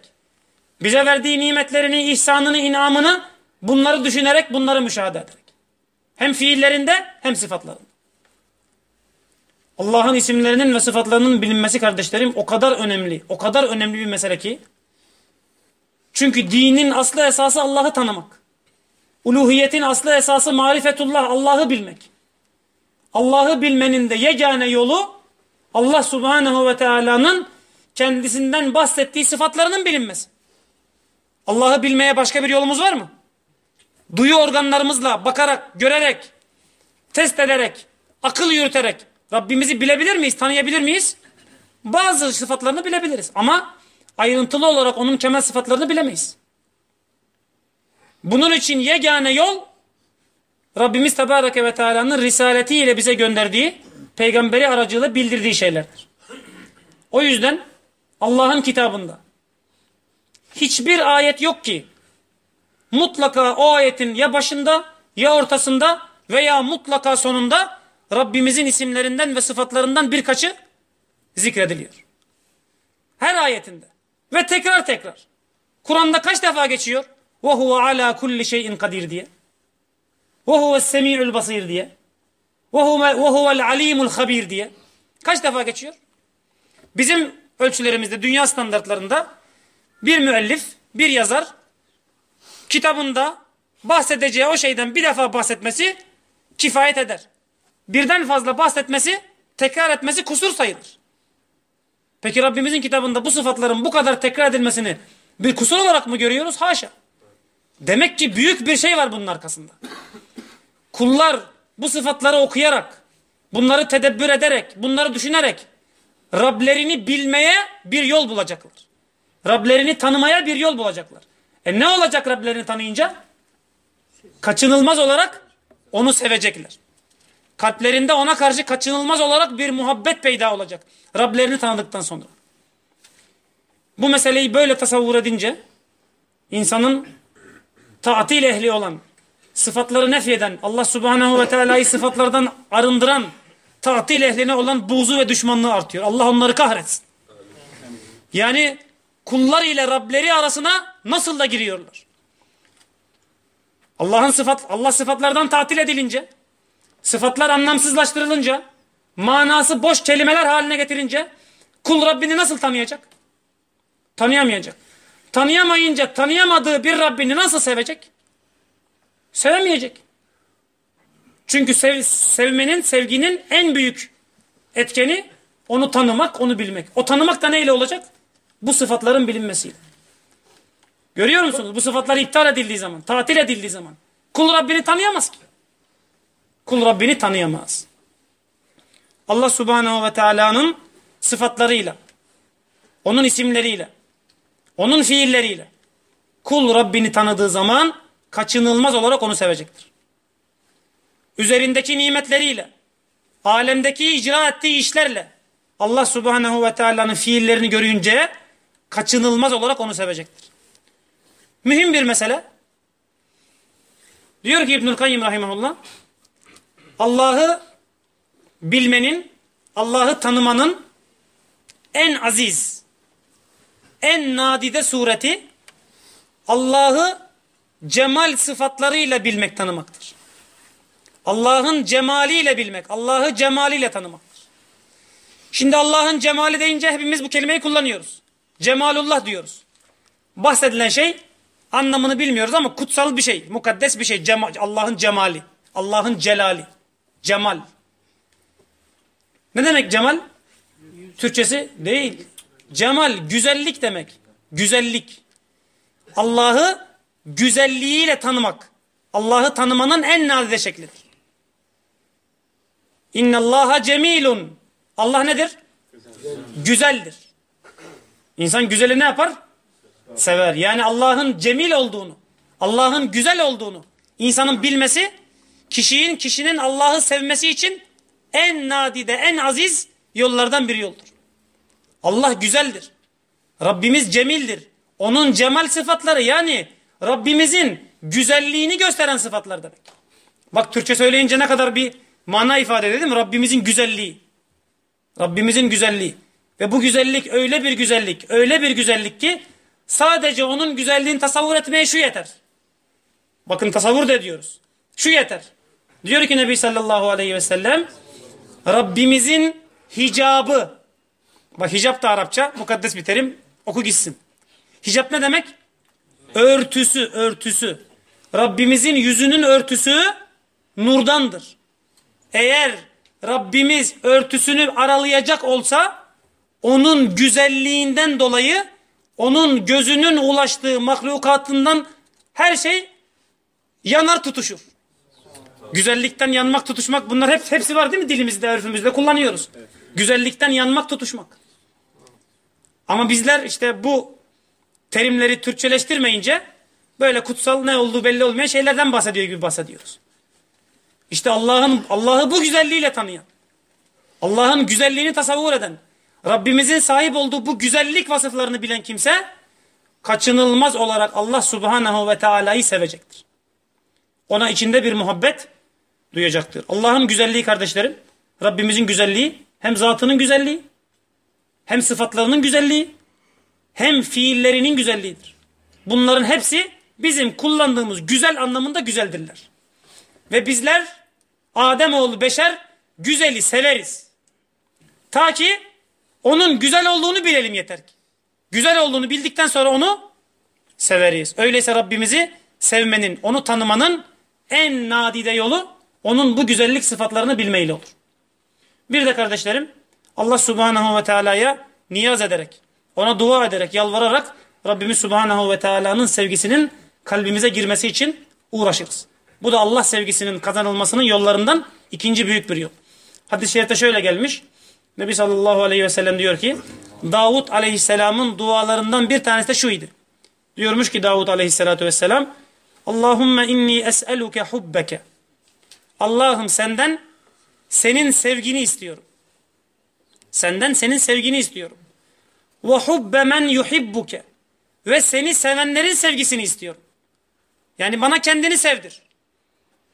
Bize verdiği nimetlerini, ihsanını, inamını bunları düşünerek, bunları müşahede ederek. Hem fiillerinde hem sıfatlarında. Allah'ın isimlerinin ve sıfatlarının bilinmesi kardeşlerim o kadar önemli, o kadar önemli bir mesele ki. Çünkü dinin aslı esası Allah'ı tanımak. Uluhiyetin aslı esası marifetullah, Allah'ı bilmek. Allah'ı bilmenin de yegane yolu Allah subhanehu ve teala'nın kendisinden bahsettiği sıfatlarının bilinmesi. Allah'ı bilmeye başka bir yolumuz var mı? Duyu organlarımızla bakarak, görerek, test ederek, akıl yürüterek Rabbimizi bilebilir miyiz, tanıyabilir miyiz? Bazı sıfatlarını bilebiliriz ama ayrıntılı olarak onun kemal sıfatlarını bilemeyiz. Bunun için yegane yol Rabbimiz Tebareke ve Teala'nın risaletiyle bize gönderdiği peygamberi aracılığı bildirdiği şeylerdir. O yüzden Allah'ın kitabında hiçbir ayet yok ki mutlaka o ayetin ya başında ya ortasında veya mutlaka sonunda Rabbimizin isimlerinden ve sıfatlarından birkaçı zikrediliyor. Her ayetinde. Ve tekrar tekrar. Kur'an'da kaç defa geçiyor? وَهُوَ عَلَى كُلِّ شَيْءٍ kadir diye. وَهُوَ السَّمِيعُ الْبَصِيرُ diye. وَهُوَ, وَهُوَ الْعَلِيمُ الْخَبِيرُ diye. Kaç defa geçiyor? Bizim ölçülerimizde, dünya standartlarında bir müellif, bir yazar kitabında bahsedeceği o şeyden bir defa bahsetmesi kifayet eder. Birden fazla bahsetmesi, tekrar etmesi kusur sayılır. Peki Rabbimizin kitabında bu sıfatların bu kadar tekrar edilmesini bir kusur olarak mı görüyoruz? Haşa. Demek ki büyük bir şey var bunun arkasında. Kullar bu sıfatları okuyarak, bunları tedebbür ederek, bunları düşünerek Rablerini bilmeye bir yol bulacaklar. Rablerini tanımaya bir yol bulacaklar. E ne olacak Rablerini tanıyınca? Kaçınılmaz olarak onu sevecekler. Kalplerinde ona karşı kaçınılmaz olarak bir muhabbet peyda olacak. Rablerini tanıdıktan sonra. Bu meseleyi böyle tasavvur edince insanın taatil ehli olan, sıfatları nefyeden, Allah subhanehu ve teala'yı sıfatlardan arındıran tatil ehline olan buğzu ve düşmanlığı artıyor. Allah onları kahretsin. Yani kullar ile Rableri arasına nasıl da giriyorlar. Allah'ın sıfat, Allah sıfatlardan tatil edilince, sıfatlar anlamsızlaştırılınca, manası boş kelimeler haline getirince, kul Rabbini nasıl tanıyacak? Tanıyamayacak. Tanıyamayınca tanıyamadığı bir Rabbini nasıl sevecek? Sevemeyecek. Çünkü sev, sevmenin, sevginin en büyük etkeni onu tanımak, onu bilmek. O tanımak da neyle olacak? Bu sıfatların bilinmesiyle. Görüyor musunuz? Bu sıfatlar iptal edildiği zaman, tatil edildiği zaman. Kul Rabbini tanıyamaz ki. Kul Rabbini tanıyamaz. Allah Subhanahu ve Teala'nın sıfatlarıyla, onun isimleriyle, onun fiilleriyle kul Rabbini tanıdığı zaman kaçınılmaz olarak onu sevecektir. Üzerindeki nimetleriyle, alemdeki icra ettiği işlerle Allah Subhanahu ve Teala'nın fiillerini görünce kaçınılmaz olarak onu sevecektir. Mühim bir mesele. Diyor ki İbnül Kayyim Rahimahullah Allah'ı bilmenin, Allah'ı tanımanın en aziz, en nadide sureti Allah'ı cemal sıfatlarıyla bilmek tanımaktır. Allah'ın cemaliyle bilmek, Allah'ı cemaliyle tanımaktır. Şimdi Allah'ın cemali deyince hepimiz bu kelimeyi kullanıyoruz. Cemalullah diyoruz. Bahsedilen şey anlamını bilmiyoruz ama kutsal bir şey, mukaddes bir şey. Allah'ın cemali, Allah'ın celali, cemal. Ne demek cemal? Türkçesi değil. Cemal güzellik demek. Güzellik. Allah'ı güzelliğiyle tanımak. Allah'ı tanımanın en nadide şeklidir. İnnallaha cemilun. Allah nedir? Güzeldir. İnsan güzeli ne yapar? Sever. Yani Allah'ın cemil olduğunu, Allah'ın güzel olduğunu insanın bilmesi, kişinin kişinin Allah'ı sevmesi için en nadide, en aziz yollardan bir yoldur. Allah güzeldir. Rabbimiz cemildir. Onun cemal sıfatları yani Rabbimizin güzelliğini gösteren sıfatlar demek. Bak Türkçe söyleyince ne kadar bir mana ifade mi? Rabbimizin güzelliği. Rabbimizin güzelliği. Ve bu güzellik öyle bir güzellik, öyle bir güzellik ki sadece onun güzelliğini tasavvur etmeye şu yeter. Bakın tasavvur da ediyoruz. Şu yeter. Diyor ki Nebi sallallahu aleyhi ve sellem Rabbimizin hicabı. Bak hicap da Arapça mukaddes bir terim. Oku gitsin. Hicap ne demek? Örtüsü, örtüsü. Rabbimizin yüzünün örtüsü nurdandır. Eğer Rabbimiz örtüsünü aralayacak olsa onun güzelliğinden dolayı onun gözünün ulaştığı mahlukatından her şey yanar tutuşur. Güzellikten yanmak, tutuşmak bunlar hep hepsi var değil mi dilimizde, örfümüzde kullanıyoruz. Güzellikten yanmak, tutuşmak. Ama bizler işte bu terimleri Türkçeleştirmeyince böyle kutsal ne olduğu belli olmayan şeylerden bahsediyor gibi bahsediyoruz. İşte Allah'ın Allah'ı bu güzelliğiyle tanıyan, Allah'ın güzelliğini tasavvur eden, Rabbimizin sahip olduğu bu güzellik vasıflarını bilen kimse kaçınılmaz olarak Allah Subhanahu ve Teala'yı sevecektir. Ona içinde bir muhabbet duyacaktır. Allah'ın güzelliği kardeşlerim, Rabbimizin güzelliği hem zatının güzelliği, hem sıfatlarının güzelliği, hem fiillerinin güzelliğidir. Bunların hepsi bizim kullandığımız güzel anlamında güzeldirler. Ve bizler Ademoğlu beşer güzeli severiz. Ta ki onun güzel olduğunu bilelim yeter ki. Güzel olduğunu bildikten sonra onu severiz. Öyleyse Rabbimizi sevmenin, onu tanımanın en nadide yolu onun bu güzellik sıfatlarını bilmeyle olur. Bir de kardeşlerim Allah Subhanahu ve Teala'ya niyaz ederek, ona dua ederek, yalvararak Rabbimiz Subhanahu ve Teala'nın sevgisinin kalbimize girmesi için uğraşırız. Bu da Allah sevgisinin kazanılmasının yollarından ikinci büyük bir yol. Hadis-i şerifte şöyle gelmiş. Nebi sallallahu aleyhi ve sellem diyor ki Davud aleyhisselamın dualarından bir tanesi de şuydu. Diyormuş ki Davud aleyhissalatu vesselam Allahümme inni es'eluke hubbeke Allah'ım senden senin sevgini istiyorum. Senden senin sevgini istiyorum. Ve hubbe men yuhibbuke ve seni sevenlerin sevgisini istiyorum. Yani bana kendini sevdir.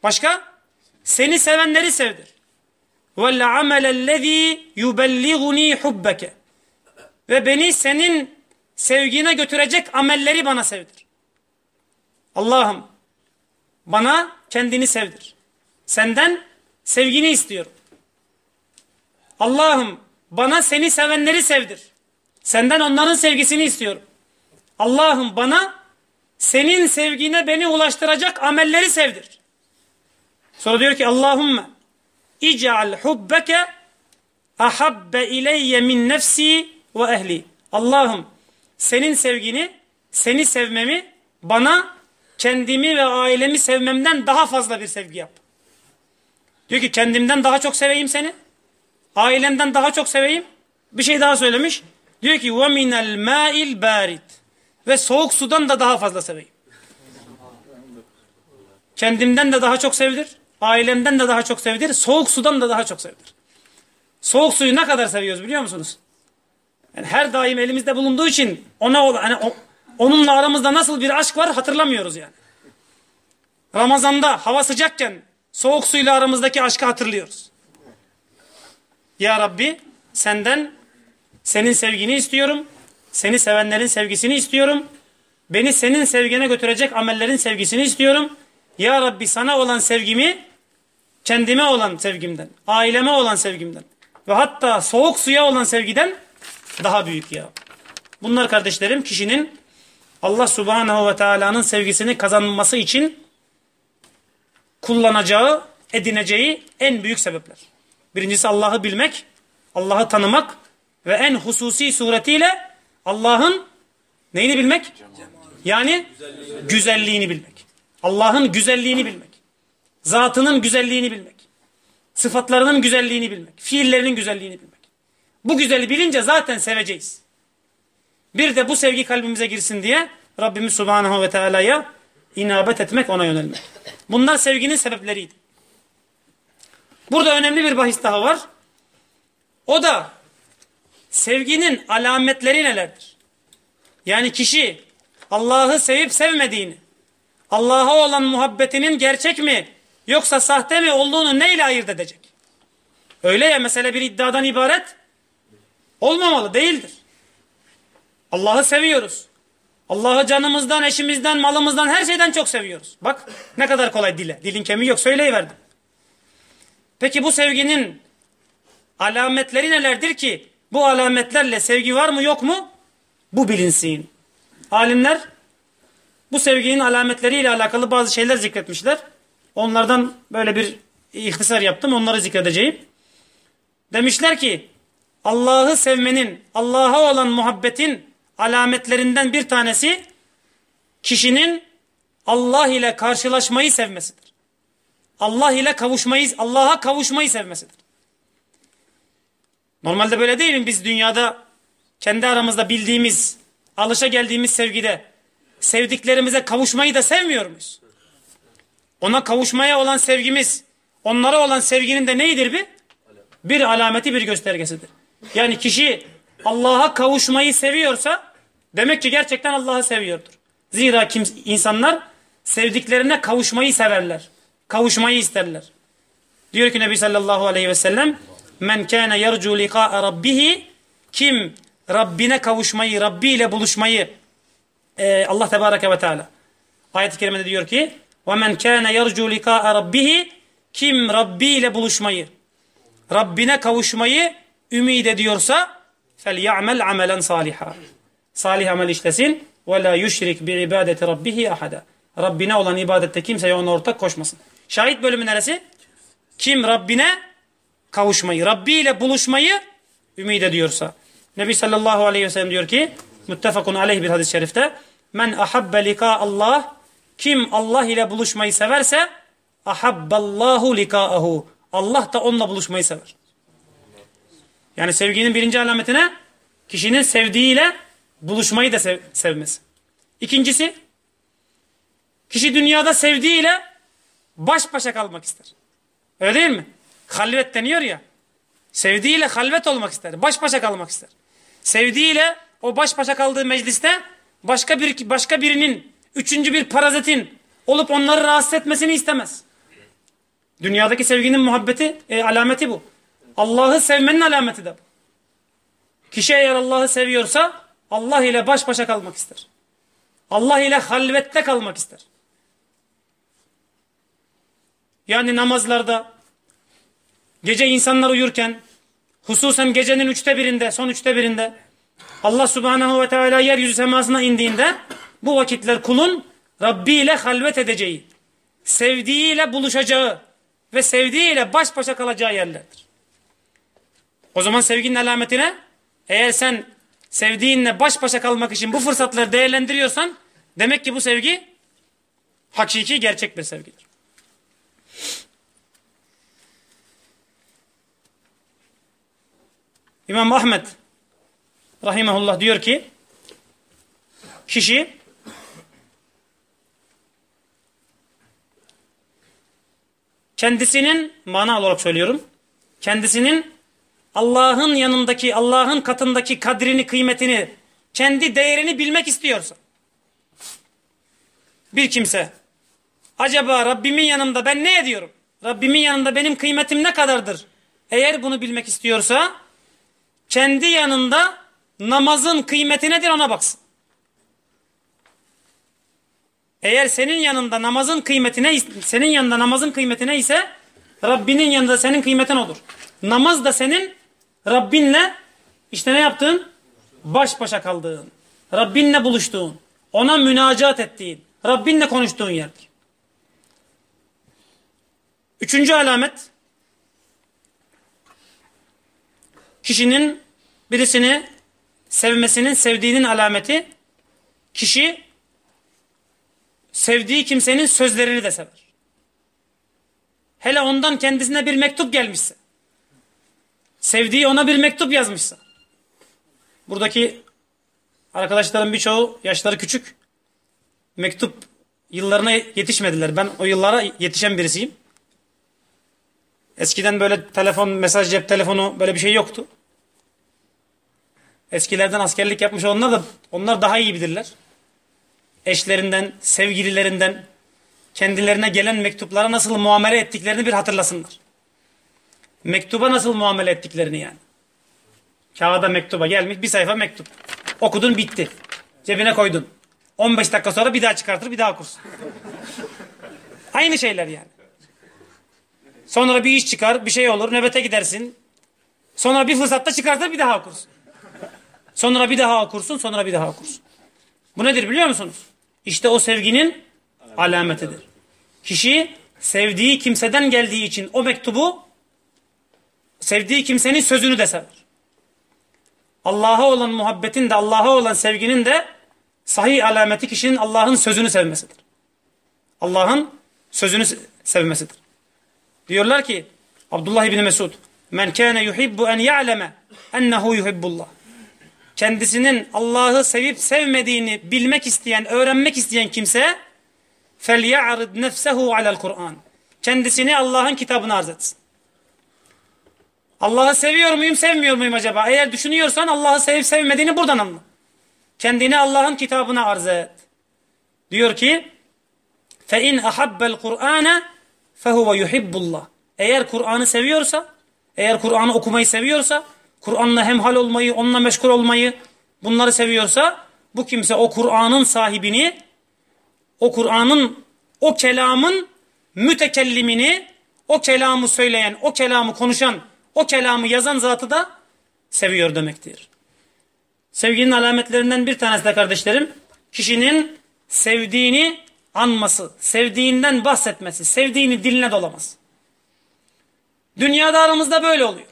Başka? Seni sevenleri sevdir. Vel amelellezî yubelliğuni hubbeke. Ve beni senin sevgine götürecek amelleri bana sevdir. Allah'ım bana kendini sevdir. Senden sevgini istiyorum. Allah'ım bana seni sevenleri sevdir. Senden onların sevgisini istiyorum. Allah'ım bana senin sevgine beni ulaştıracak amelleri sevdir. Sonra diyor ki Allahümme İc'al hubbeke ahabbe ileyye min nefsi ve ehli. Allah'ım senin sevgini, seni sevmemi bana kendimi ve ailemi sevmemden daha fazla bir sevgi yap. Diyor ki kendimden daha çok seveyim seni. Ailemden daha çok seveyim. Bir şey daha söylemiş. Diyor ki minel ma'il barid. Ve soğuk sudan da daha fazla seveyim. Kendimden de daha çok sevdir. Ailemden de daha çok sevdir. Soğuk sudan da daha çok sevdir. Soğuk suyu ne kadar seviyoruz biliyor musunuz? Yani her daim elimizde bulunduğu için ona hani o, onunla aramızda nasıl bir aşk var hatırlamıyoruz yani. Ramazanda hava sıcakken soğuk suyla aramızdaki aşkı hatırlıyoruz. Ya Rabbi senden senin sevgini istiyorum. Seni sevenlerin sevgisini istiyorum. Beni senin sevgine götürecek amellerin sevgisini istiyorum. Ya Rabbi sana olan sevgimi kendime olan sevgimden, aileme olan sevgimden ve hatta soğuk suya olan sevgiden daha büyük ya. Bu Bunlar kardeşlerim kişinin Allah subhanahu ve teala'nın sevgisini kazanması için kullanacağı, edineceği en büyük sebepler. Birincisi Allah'ı bilmek, Allah'ı tanımak ve en hususi suretiyle Allah'ın neyini bilmek? Yani güzelliğini bilmek. Allah'ın güzelliğini bilmek. Zatının güzelliğini bilmek. Sıfatlarının güzelliğini bilmek. Fiillerinin güzelliğini bilmek. Bu güzeli bilince zaten seveceğiz. Bir de bu sevgi kalbimize girsin diye Rabbimiz Subhanahu ve Teala'ya inabet etmek, ona yönelmek. Bunlar sevginin sebepleriydi. Burada önemli bir bahis daha var. O da sevginin alametleri nelerdir? Yani kişi Allah'ı sevip sevmediğini, Allah'a olan muhabbetinin gerçek mi yoksa sahte mi olduğunu neyle ayırt edecek? Öyle ya mesele bir iddiadan ibaret olmamalı, değildir. Allah'ı seviyoruz. Allah'ı canımızdan, eşimizden, malımızdan, her şeyden çok seviyoruz. Bak ne kadar kolay dile. Dilin kemiği yok söyleyiverdim. Peki bu sevginin alametleri nelerdir ki? Bu alametlerle sevgi var mı yok mu? Bu bilinsin. Alimler bu sevginin alametleriyle alakalı bazı şeyler zikretmişler. Onlardan böyle bir ihtisar yaptım. Onları zikredeceğim. Demişler ki Allah'ı sevmenin, Allah'a olan muhabbetin alametlerinden bir tanesi kişinin Allah ile karşılaşmayı sevmesidir. Allah ile kavuşmayı, Allah'a kavuşmayı sevmesidir. Normalde böyle değil mi? Biz dünyada kendi aramızda bildiğimiz, alışa geldiğimiz sevgide sevdiklerimize kavuşmayı da sevmiyor muyuz? Ona kavuşmaya olan sevgimiz, onlara olan sevginin de neydir bir? Bir alameti, bir göstergesidir. Yani kişi Allah'a kavuşmayı seviyorsa demek ki gerçekten Allah'ı seviyordur. Zira kim, insanlar sevdiklerine kavuşmayı severler. Kavuşmayı isterler. Diyor ki Nebi sallallahu aleyhi ve sellem Men kâne yercu liqâ'a rabbihi Kim Rabbine kavuşmayı, Rabbi ile buluşmayı e, Allah tebareke ve teala ayet-i kerimede diyor ki وَمَنْ كَانَ يَرْجُوا لِقَاءَ رَبِّهِ Kim Rabbi ile buluşmayı, Rabbine kavuşmayı ümid ediyorsa فَلْيَعْمَلْ عَمَلًا صَالِحًا salih amel işlesin. Ve la yüşrik bi ibadeti rabbihi ahada. Rabbine olan ibadette kimseye ona ortak koşmasın. Şahit bölümü neresi? Kim Rabbine kavuşmayı, Rabbi ile buluşmayı ümid ediyorsa. Nebi sallallahu aleyhi ve sellem diyor ki müttefakun aleyh bir hadis-i şerifte men ahabbe lika Allah kim Allah ile buluşmayı severse ahabballahu likaahu Allah da onunla buluşmayı sever. Yani sevginin birinci alametine kişinin sevdiğiyle buluşmayı da sev sevmesi. İkincisi kişi dünyada sevdiğiyle baş başa kalmak ister. Öyle değil mi? Halvet deniyor ya. Sevdiğiyle halvet olmak ister. Baş başa kalmak ister. Sevdiğiyle o baş başa kaldığı mecliste başka bir başka birinin üçüncü bir parazitin olup onları rahatsız etmesini istemez. Dünyadaki sevginin muhabbeti e, alameti bu. Allah'ı sevmenin alameti de bu. Kişi eğer Allah'ı seviyorsa Allah ile baş başa kalmak ister. Allah ile halvette kalmak ister. Yani namazlarda gece insanlar uyurken hususen gecenin üçte birinde son üçte birinde Allah subhanehu ve teala yeryüzü semasına indiğinde bu vakitler kulun Rabbi ile halvet edeceği, sevdiğiyle buluşacağı ve sevdiğiyle baş başa kalacağı yerlerdir. O zaman sevginin alametine eğer sen sevdiğinle baş başa kalmak için bu fırsatları değerlendiriyorsan demek ki bu sevgi hakiki gerçek bir sevgidir. İmam Ahmet rahimahullah diyor ki kişi kendisinin mana olarak söylüyorum kendisinin Allah'ın yanındaki Allah'ın katındaki kadrini kıymetini kendi değerini bilmek istiyorsa bir kimse acaba Rabbimin yanında ben ne ediyorum? Rabbimin yanında benim kıymetim ne kadardır? Eğer bunu bilmek istiyorsa kendi yanında namazın kıymeti nedir ona baksın. Eğer senin yanında namazın kıymetine senin yanında namazın kıymetine ise Rabbinin yanında senin kıymetin olur. Namaz da senin Rabbinle işte ne yaptığın? Baş başa kaldığın. Rabbinle buluştuğun, ona münacat ettiğin, Rabbinle konuştuğun yerdir. Üçüncü alamet, kişinin birisini sevmesinin, sevdiğinin alameti, kişi sevdiği kimsenin sözlerini de sever. Hele ondan kendisine bir mektup gelmişse, sevdiği ona bir mektup yazmışsa, buradaki arkadaşların birçoğu yaşları küçük, mektup yıllarına yetişmediler. Ben o yıllara yetişen birisiyim. Eskiden böyle telefon, mesaj cep telefonu böyle bir şey yoktu. Eskilerden askerlik yapmış olanlar da onlar daha iyi bilirler. Eşlerinden, sevgililerinden, kendilerine gelen mektuplara nasıl muamele ettiklerini bir hatırlasınlar. Mektuba nasıl muamele ettiklerini yani. Kağıda mektuba gelmiş bir sayfa mektup. Okudun bitti. Cebine koydun. 15 dakika sonra bir daha çıkartır bir daha okursun. Aynı şeyler yani. Sonra bir iş çıkar bir şey olur nöbete gidersin. Sonra bir fırsatta çıkartır bir daha okursun. Sonra bir daha okursun sonra bir daha okursun. Bu nedir biliyor musunuz? İşte o sevginin alametidir. Kişi sevdiği kimseden geldiği için o mektubu sevdiği kimsenin sözünü de sever. Allah'a olan muhabbetin de Allah'a olan sevginin de sahih alameti kişinin Allah'ın sözünü sevmesidir. Allah'ın sözünü sevmesidir. Diyorlar ki Abdullah İbni Mesud Men kâne yuhibbu en ya'leme ennehu yuhibbullah kendisinin Allah'ı sevip sevmediğini bilmek isteyen, öğrenmek isteyen kimse فَلْيَعْرِضْ نَفْسَهُ عَلَى الْقُرْآنِ Kendisini Allah'ın kitabına arz etsin. Allah'ı seviyor muyum, sevmiyor muyum acaba? Eğer düşünüyorsan Allah'ı sevip sevmediğini buradan anla. Kendini Allah'ın kitabına arz et. Diyor ki فَاِنْ أَحَبَّ الْقُرْآنَ فَهُوَ يُحِبُّ اللّٰهِ Eğer Kur'an'ı seviyorsa, eğer Kur'an'ı okumayı seviyorsa, Kur'an'la hemhal olmayı, onunla meşgul olmayı bunları seviyorsa bu kimse o Kur'an'ın sahibini, o Kur'an'ın, o kelamın mütekellimini, o kelamı söyleyen, o kelamı konuşan, o kelamı yazan zatı da seviyor demektir. Sevginin alametlerinden bir tanesi de kardeşlerim, kişinin sevdiğini anması, sevdiğinden bahsetmesi, sevdiğini diline dolaması. Dünyada aramızda böyle oluyor.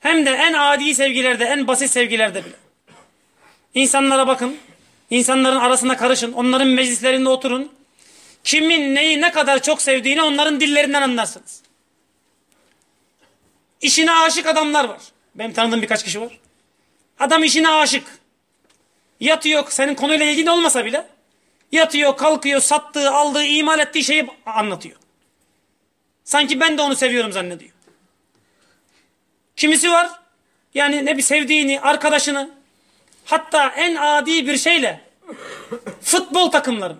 Hem de en adi sevgilerde, en basit sevgilerde bile. İnsanlara bakın. insanların arasında karışın. Onların meclislerinde oturun. Kimin neyi ne kadar çok sevdiğini onların dillerinden anlarsınız. İşine aşık adamlar var. Benim tanıdığım birkaç kişi var. Adam işine aşık. Yatıyor, senin konuyla ilgili olmasa bile. Yatıyor, kalkıyor, sattığı, aldığı, imal ettiği şeyi anlatıyor. Sanki ben de onu seviyorum zannediyor. Kimisi var yani ne bir sevdiğini, arkadaşını hatta en adi bir şeyle futbol takımları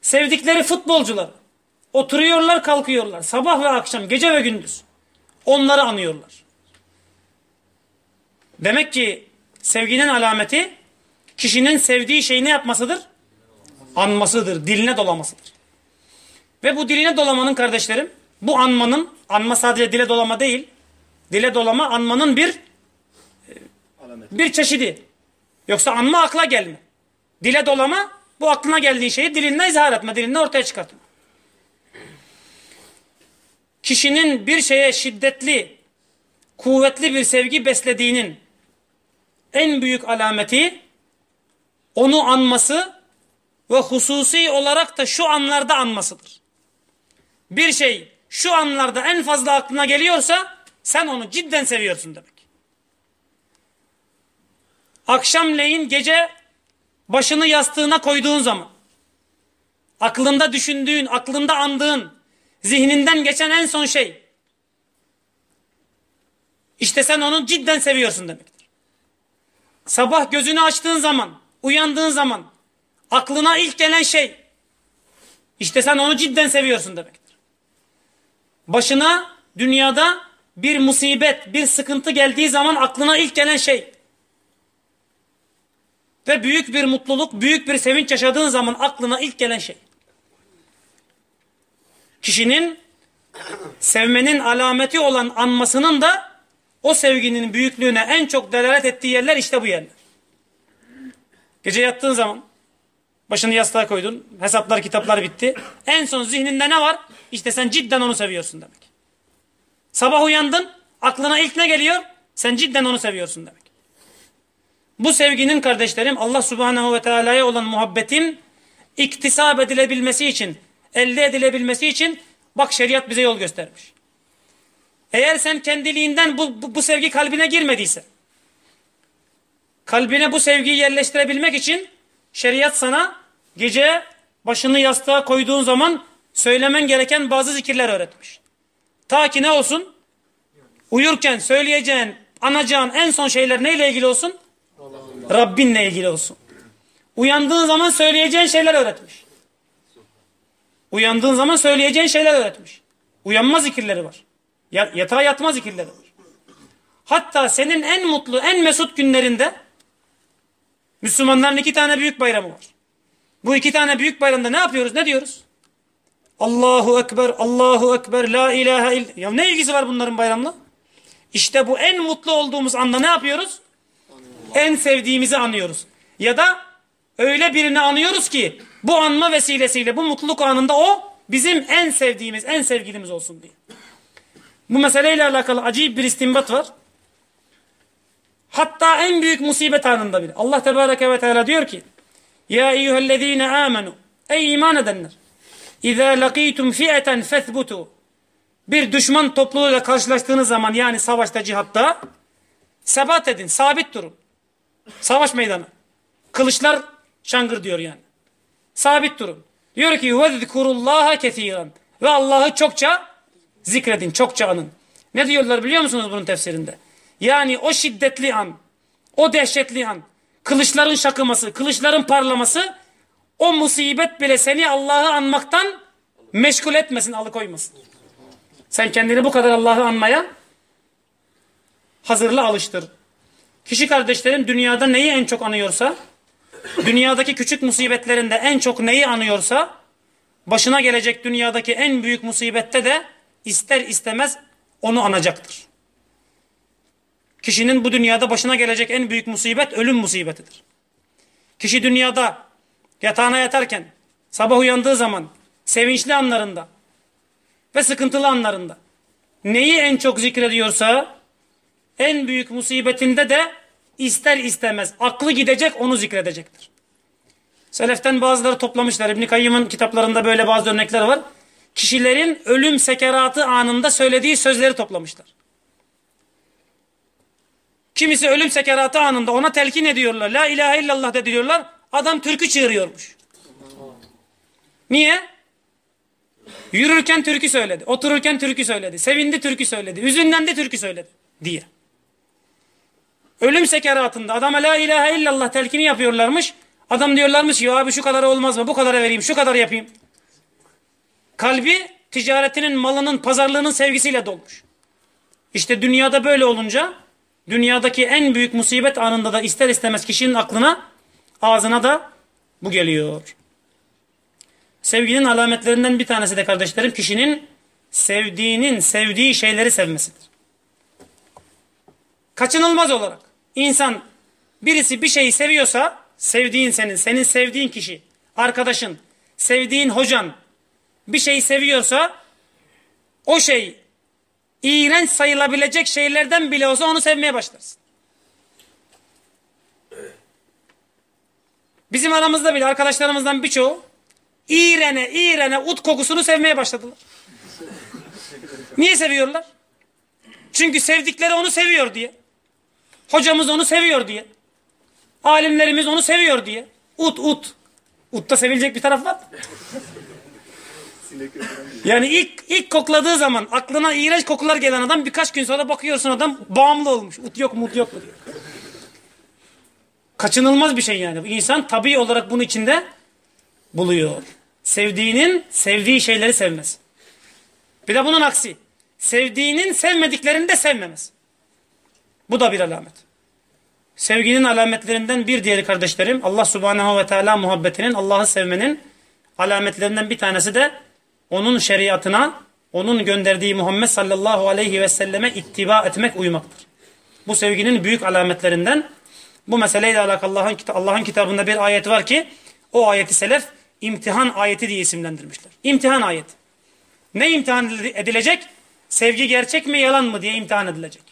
sevdikleri futbolcular oturuyorlar kalkıyorlar sabah ve akşam gece ve gündüz onları anıyorlar. Demek ki sevginin alameti kişinin sevdiği şeyi ne yapmasıdır? Anmasıdır, diline dolamasıdır. Ve bu diline dolamanın kardeşlerim, bu anmanın, anma sadece dile dolama değil, Dile dolama anmanın bir bir çeşidi. Yoksa anma akla gelme. Dile dolama bu aklına geldiği şeyi dilinle izhar etme, dilinle ortaya çıkartma. Kişinin bir şeye şiddetli, kuvvetli bir sevgi beslediğinin en büyük alameti onu anması ve hususi olarak da şu anlarda anmasıdır. Bir şey şu anlarda en fazla aklına geliyorsa sen onu cidden seviyorsun demek. Akşamleyin gece başını yastığına koyduğun zaman aklında düşündüğün, aklında andığın, zihninden geçen en son şey işte sen onu cidden seviyorsun demektir. Sabah gözünü açtığın zaman, uyandığın zaman aklına ilk gelen şey işte sen onu cidden seviyorsun demektir. Başına dünyada bir musibet, bir sıkıntı geldiği zaman aklına ilk gelen şey ve büyük bir mutluluk, büyük bir sevinç yaşadığın zaman aklına ilk gelen şey. Kişinin sevmenin alameti olan anmasının da o sevginin büyüklüğüne en çok delalet ettiği yerler işte bu yerler. Gece yattığın zaman başını yastığa koydun. Hesaplar kitaplar bitti. En son zihninde ne var? İşte sen cidden onu seviyorsun demek. Sabah uyandın. Aklına ilk ne geliyor? Sen cidden onu seviyorsun demek. Bu sevginin kardeşlerim Allah subhanehu ve teala'ya olan muhabbetin iktisap edilebilmesi için, elde edilebilmesi için bak şeriat bize yol göstermiş. Eğer sen kendiliğinden bu, bu, bu sevgi kalbine girmediyse, kalbine bu sevgiyi yerleştirebilmek için şeriat sana gece başını yastığa koyduğun zaman söylemen gereken bazı zikirler öğretmiş. Ta ki ne olsun? Uyurken söyleyeceğin, anacağın en son şeyler neyle ilgili olsun? Rabbinle ilgili olsun. Uyandığın zaman söyleyeceğin şeyler öğretmiş. Uyandığın zaman söyleyeceğin şeyler öğretmiş. Uyanma zikirleri var. Yatağa yatma zikirleri var. Hatta senin en mutlu, en mesut günlerinde Müslümanların iki tane büyük bayramı var. Bu iki tane büyük bayramda ne yapıyoruz? Ne diyoruz? Allahu Ekber, Allahu Ekber, La ilahe illallah. Ya ne ilgisi var bunların bayramla? İşte bu en mutlu olduğumuz anda ne yapıyoruz? En sevdiğimizi anıyoruz. Ya da öyle birini anıyoruz ki bu anma vesilesiyle bu mutluluk anında o bizim en sevdiğimiz, en sevgilimiz olsun diye. Bu meseleyle alakalı acayip bir istinbat var. Hatta en büyük musibet anında bile. Allah Tebareke ve Teala diyor ki Ya eyyühellezine amenu Ey iman edenler İzâ lakîtum fi'eten fethbutu Bir düşman topluluğuyla karşılaştığınız zaman yani savaşta cihatta sebat edin, sabit durun. Savaş meydanı. Kılıçlar şangır diyor yani sabit durun. Diyor ki yuvezkurullaha kethiren ve Allah'ı çokça zikredin, çokça anın. Ne diyorlar biliyor musunuz bunun tefsirinde? Yani o şiddetli an, o dehşetli an, kılıçların şakıması, kılıçların parlaması o musibet bile seni Allah'ı anmaktan meşgul etmesin, alıkoymasın. Sen kendini bu kadar Allah'ı anmaya hazırla alıştır. Kişi kardeşlerim dünyada neyi en çok anıyorsa dünyadaki küçük musibetlerinde en çok neyi anıyorsa, başına gelecek dünyadaki en büyük musibette de ister istemez onu anacaktır. Kişinin bu dünyada başına gelecek en büyük musibet ölüm musibetidir. Kişi dünyada yatağına yatarken, sabah uyandığı zaman, sevinçli anlarında ve sıkıntılı anlarında neyi en çok zikrediyorsa en büyük musibetinde de ister istemez aklı gidecek onu zikredecektir. Seleften bazıları toplamışlar. İbn Kayyım'ın kitaplarında böyle bazı örnekler var. Kişilerin ölüm sekeratı anında söylediği sözleri toplamışlar. Kimisi ölüm sekeratı anında ona telkin ediyorlar. La ilahe illallah de diyorlar. Adam türkü çığırıyormuş. Niye? Yürürken türkü söyledi. Otururken türkü söyledi. Sevindi türkü söyledi. Üzünden de türkü söyledi. Diye. Ölüm sekeratında adama la ilahe illallah telkini yapıyorlarmış. Adam diyorlarmış ya abi şu kadar olmaz mı? Bu kadara vereyim, şu kadar yapayım. Kalbi ticaretinin, malının, pazarlığının sevgisiyle dolmuş. İşte dünyada böyle olunca dünyadaki en büyük musibet anında da ister istemez kişinin aklına ağzına da bu geliyor. Sevginin alametlerinden bir tanesi de kardeşlerim kişinin sevdiğinin sevdiği şeyleri sevmesidir. Kaçınılmaz olarak insan birisi bir şeyi seviyorsa sevdiğin senin, senin sevdiğin kişi, arkadaşın, sevdiğin hocan bir şeyi seviyorsa o şey iğrenç sayılabilecek şeylerden bile olsa onu sevmeye başlarsın. Bizim aramızda bile arkadaşlarımızdan birçoğu iğrene iğrene ut kokusunu sevmeye başladılar. Niye seviyorlar? Çünkü sevdikleri onu seviyor diye. Hocamız onu seviyor diye. Alimlerimiz onu seviyor diye. Ut ut. Utta sevilecek bir taraf var. Yani ilk ilk kokladığı zaman aklına iğrenç kokular gelen adam birkaç gün sonra bakıyorsun adam bağımlı olmuş. Ut yok mu ut yok mu diyor. Kaçınılmaz bir şey yani. İnsan tabii olarak bunu içinde buluyor. Sevdiğinin sevdiği şeyleri sevmez. Bir de bunun aksi. Sevdiğinin sevmediklerini de sevmemez. Bu da bir alamet. Sevginin alametlerinden bir diğeri kardeşlerim Allah subhanehu ve teala muhabbetinin Allah'ı sevmenin alametlerinden bir tanesi de onun şeriatına onun gönderdiği Muhammed sallallahu aleyhi ve selleme ittiba etmek uymaktır. Bu sevginin büyük alametlerinden Bu meseleyle alakalı Allah'ın Allah kitabında bir ayet var ki o ayeti selef imtihan ayeti diye isimlendirmişler. İmtihan ayeti. Ne imtihan edilecek? Sevgi gerçek mi yalan mı diye imtihan edilecek.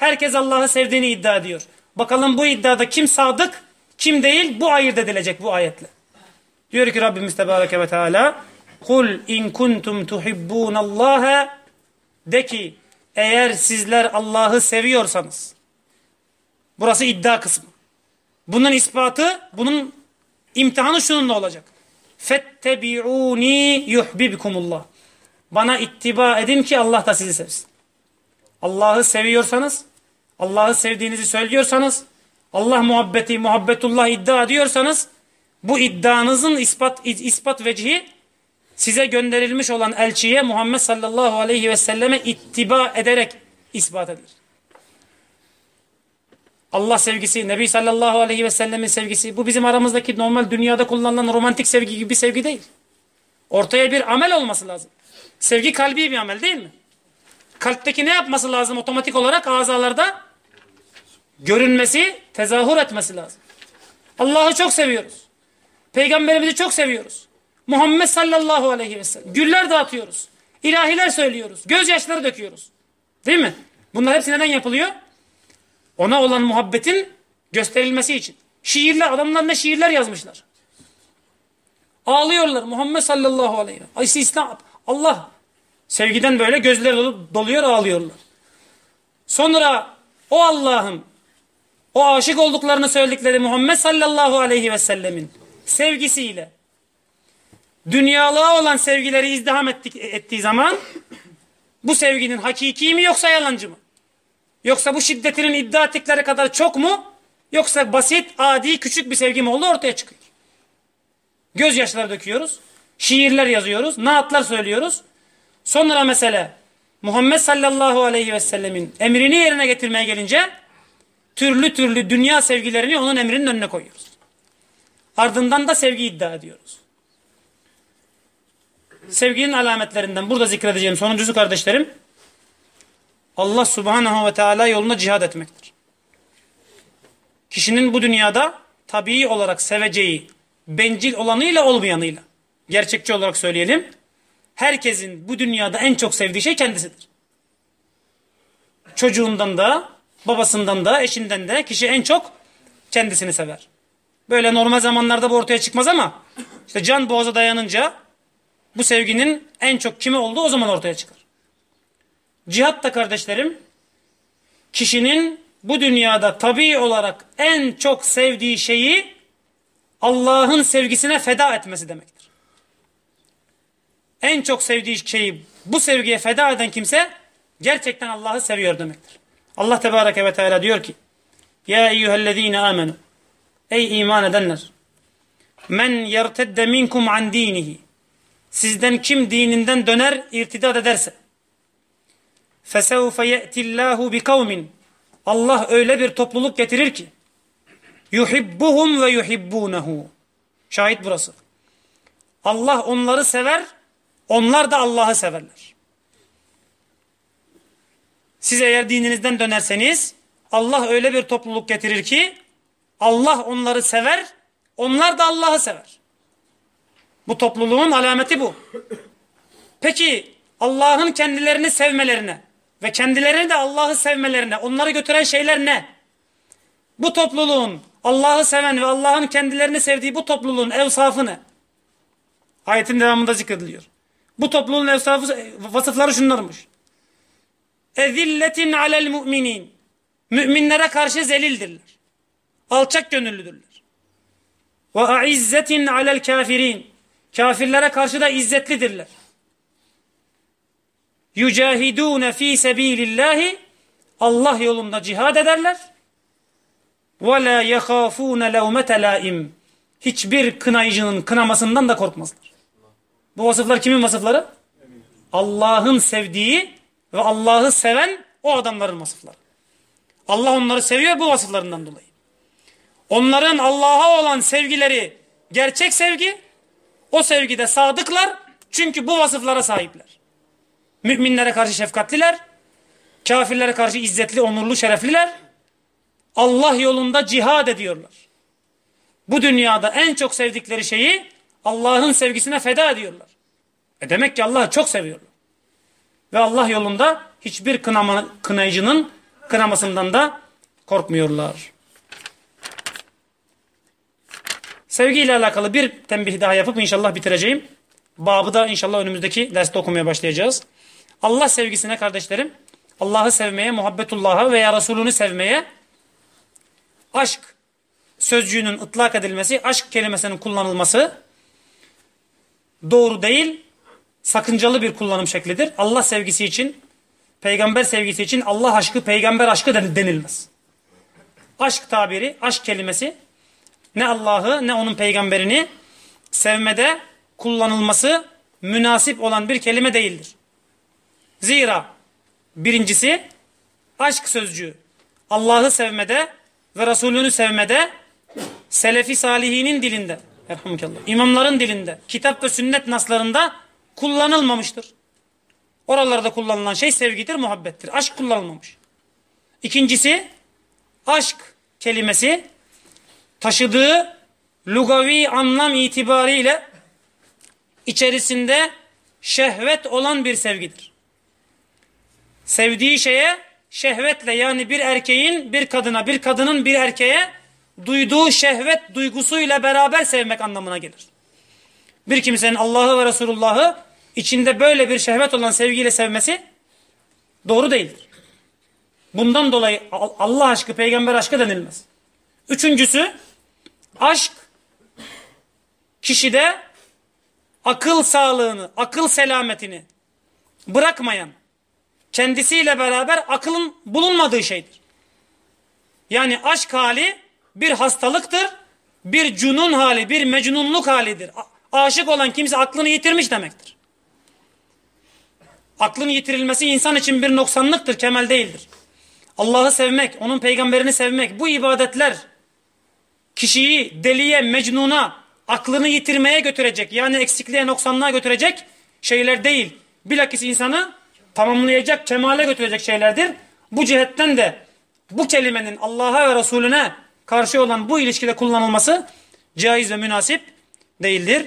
Herkes Allah'ı sevdiğini iddia ediyor. Bakalım bu iddiada kim sadık, kim değil bu ayırt edilecek bu ayetle. Diyor ki Rabbimiz Tebareke ve Teala Kul in kuntum tuhibbunallaha de ki eğer sizler Allah'ı seviyorsanız burası iddia kısmı. Bunun ispatı, bunun imtihanı şununla olacak. Fettebi'uni yuhbibkumullah. Bana ittiba edin ki Allah da sizi sevsin. Allah'ı seviyorsanız, Allah'ı sevdiğinizi söylüyorsanız, Allah muhabbeti, muhabbetullah iddia ediyorsanız, bu iddianızın ispat, ispat vecihi size gönderilmiş olan elçiye Muhammed sallallahu aleyhi ve selleme ittiba ederek ispat edilir. Allah sevgisi, Nebi sallallahu aleyhi ve sellemin sevgisi bu bizim aramızdaki normal dünyada kullanılan romantik sevgi gibi bir sevgi değil. Ortaya bir amel olması lazım. Sevgi kalbi bir amel değil mi? Kalpteki ne yapması lazım otomatik olarak azalarda? Görünmesi, tezahür etmesi lazım. Allah'ı çok seviyoruz. Peygamberimizi çok seviyoruz. Muhammed sallallahu aleyhi ve sellem. Güller dağıtıyoruz. İlahiler söylüyoruz. Gözyaşları döküyoruz. Değil mi? Bunlar hepsi neden yapılıyor? Ona olan muhabbetin gösterilmesi için. Şiirler, adamlar ne şiirler yazmışlar. Ağlıyorlar Muhammed sallallahu aleyhi ve sellem. Allah sevgiden böyle gözleri doluyor ağlıyorlar. Sonra o Allah'ın o aşık olduklarını söyledikleri Muhammed sallallahu aleyhi ve sellemin sevgisiyle dünyalığa olan sevgileri izdiham ettik, ettiği zaman bu sevginin hakiki mi yoksa yalancı mı? Yoksa bu şiddetinin iddia ettikleri kadar çok mu? Yoksa basit, adi, küçük bir sevgi mi oldu ortaya çıkıyor. Gözyaşları döküyoruz. Şiirler yazıyoruz. Naatlar söylüyoruz. Sonra mesele Muhammed sallallahu aleyhi ve sellemin emrini yerine getirmeye gelince türlü türlü dünya sevgilerini onun emrinin önüne koyuyoruz. Ardından da sevgi iddia ediyoruz. Sevginin alametlerinden burada zikredeceğim sonuncusu kardeşlerim Allah subhanahu ve teala yolunda cihad etmektir. Kişinin bu dünyada tabii olarak seveceği bencil olanıyla olmayanıyla gerçekçi olarak söyleyelim herkesin bu dünyada en çok sevdiği şey kendisidir. Çocuğundan da, babasından da, eşinden de kişi en çok kendisini sever. Böyle normal zamanlarda bu ortaya çıkmaz ama işte can boğaza dayanınca bu sevginin en çok kime olduğu o zaman ortaya çıkar. Cihat da kardeşlerim kişinin bu dünyada tabii olarak en çok sevdiği şeyi Allah'ın sevgisine feda etmesi demektir. En çok sevdiği şeyi bu sevgiye feda eden kimse gerçekten Allah'ı seviyor demektir. Allah Tebareke ve Teala diyor ki Ya eyyühellezine amenu Ey iman edenler Men yertedde minkum an dinihi Sizden kim dininden döner irtidat ederse فَسَوْفَ يَأْتِ اللّٰهُ بِقَوْمٍ Allah öyle bir topluluk getirir ki yuhibbuhum ve yuhibbunehu. Şahit burası. Allah onları sever, onlar da Allah'ı severler. Siz eğer dininizden dönerseniz Allah öyle bir topluluk getirir ki Allah onları sever, onlar da Allah'ı sever. Bu topluluğun alameti bu. Peki Allah'ın kendilerini sevmelerine ve kendilerini de Allah'ı sevmelerine onları götüren şeyler ne? Bu topluluğun Allah'ı seven ve Allah'ın kendilerini sevdiği bu topluluğun evsafı ne? Ayetin devamında zikrediliyor. Bu topluluğun evsafı, vasıfları şunlarmış. Ezilletin alel müminin. Müminlere karşı zelildirler. Alçak gönüllüdürler. Ve aizzetin alel kafirin. Kafirlere karşı da izzetlidirler yücahidûne fî sebîlillâhi Allah yolunda cihad ederler. Ve lâ yehâfûne levmete lâim. Hiçbir kınayıcının kınamasından da korkmazlar. Bu vasıflar kimin vasıfları? Allah'ın sevdiği ve Allah'ı seven o adamların vasıfları. Allah onları seviyor bu vasıflarından dolayı. Onların Allah'a olan sevgileri gerçek sevgi. O sevgide sadıklar çünkü bu vasıflara sahipler. Müminlere karşı şefkatliler. Kafirlere karşı izzetli, onurlu, şerefliler. Allah yolunda cihad ediyorlar. Bu dünyada en çok sevdikleri şeyi Allah'ın sevgisine feda ediyorlar. E demek ki Allah'ı çok seviyorlar. Ve Allah yolunda hiçbir kınama, kınayıcının kınamasından da korkmuyorlar. Sevgiyle alakalı bir tembih daha yapıp inşallah bitireceğim. Babı da inşallah önümüzdeki derste okumaya başlayacağız. Allah sevgisine kardeşlerim, Allah'ı sevmeye, muhabbetullah'a veya Resulünü sevmeye aşk sözcüğünün ıtlak edilmesi, aşk kelimesinin kullanılması doğru değil, sakıncalı bir kullanım şeklidir. Allah sevgisi için, peygamber sevgisi için Allah aşkı, peygamber aşkı denilmez. Aşk tabiri, aşk kelimesi ne Allah'ı ne onun peygamberini sevmede kullanılması münasip olan bir kelime değildir. Zira birincisi aşk sözcüğü Allah'ı sevmede ve Resulünü sevmede Selefi Salihinin dilinde, imamların dilinde, kitap ve sünnet naslarında kullanılmamıştır. Oralarda kullanılan şey sevgidir, muhabbettir. Aşk kullanılmamış. İkincisi, aşk kelimesi taşıdığı lugavi anlam itibariyle içerisinde şehvet olan bir sevgidir. Sevdiği şeye şehvetle yani bir erkeğin bir kadına, bir kadının bir erkeğe duyduğu şehvet duygusuyla beraber sevmek anlamına gelir. Bir kimsenin Allah'ı ve Resulullah'ı içinde böyle bir şehvet olan sevgiyle sevmesi doğru değildir. Bundan dolayı Allah aşkı, peygamber aşkı denilmez. Üçüncüsü, aşk kişide akıl sağlığını, akıl selametini bırakmayan, kendisiyle beraber akılın bulunmadığı şeydir. Yani aşk hali bir hastalıktır, bir cunun hali, bir mecnunluk halidir. Aşık olan kimse aklını yitirmiş demektir. Aklın yitirilmesi insan için bir noksanlıktır, kemal değildir. Allah'ı sevmek, onun peygamberini sevmek, bu ibadetler kişiyi deliye, mecnuna, aklını yitirmeye götürecek, yani eksikliğe, noksanlığa götürecek şeyler değil. Bilakis insanı tamamlayacak, kemale götürecek şeylerdir. Bu cihetten de bu kelimenin Allah'a ve Resulüne karşı olan bu ilişkide kullanılması caiz ve münasip değildir.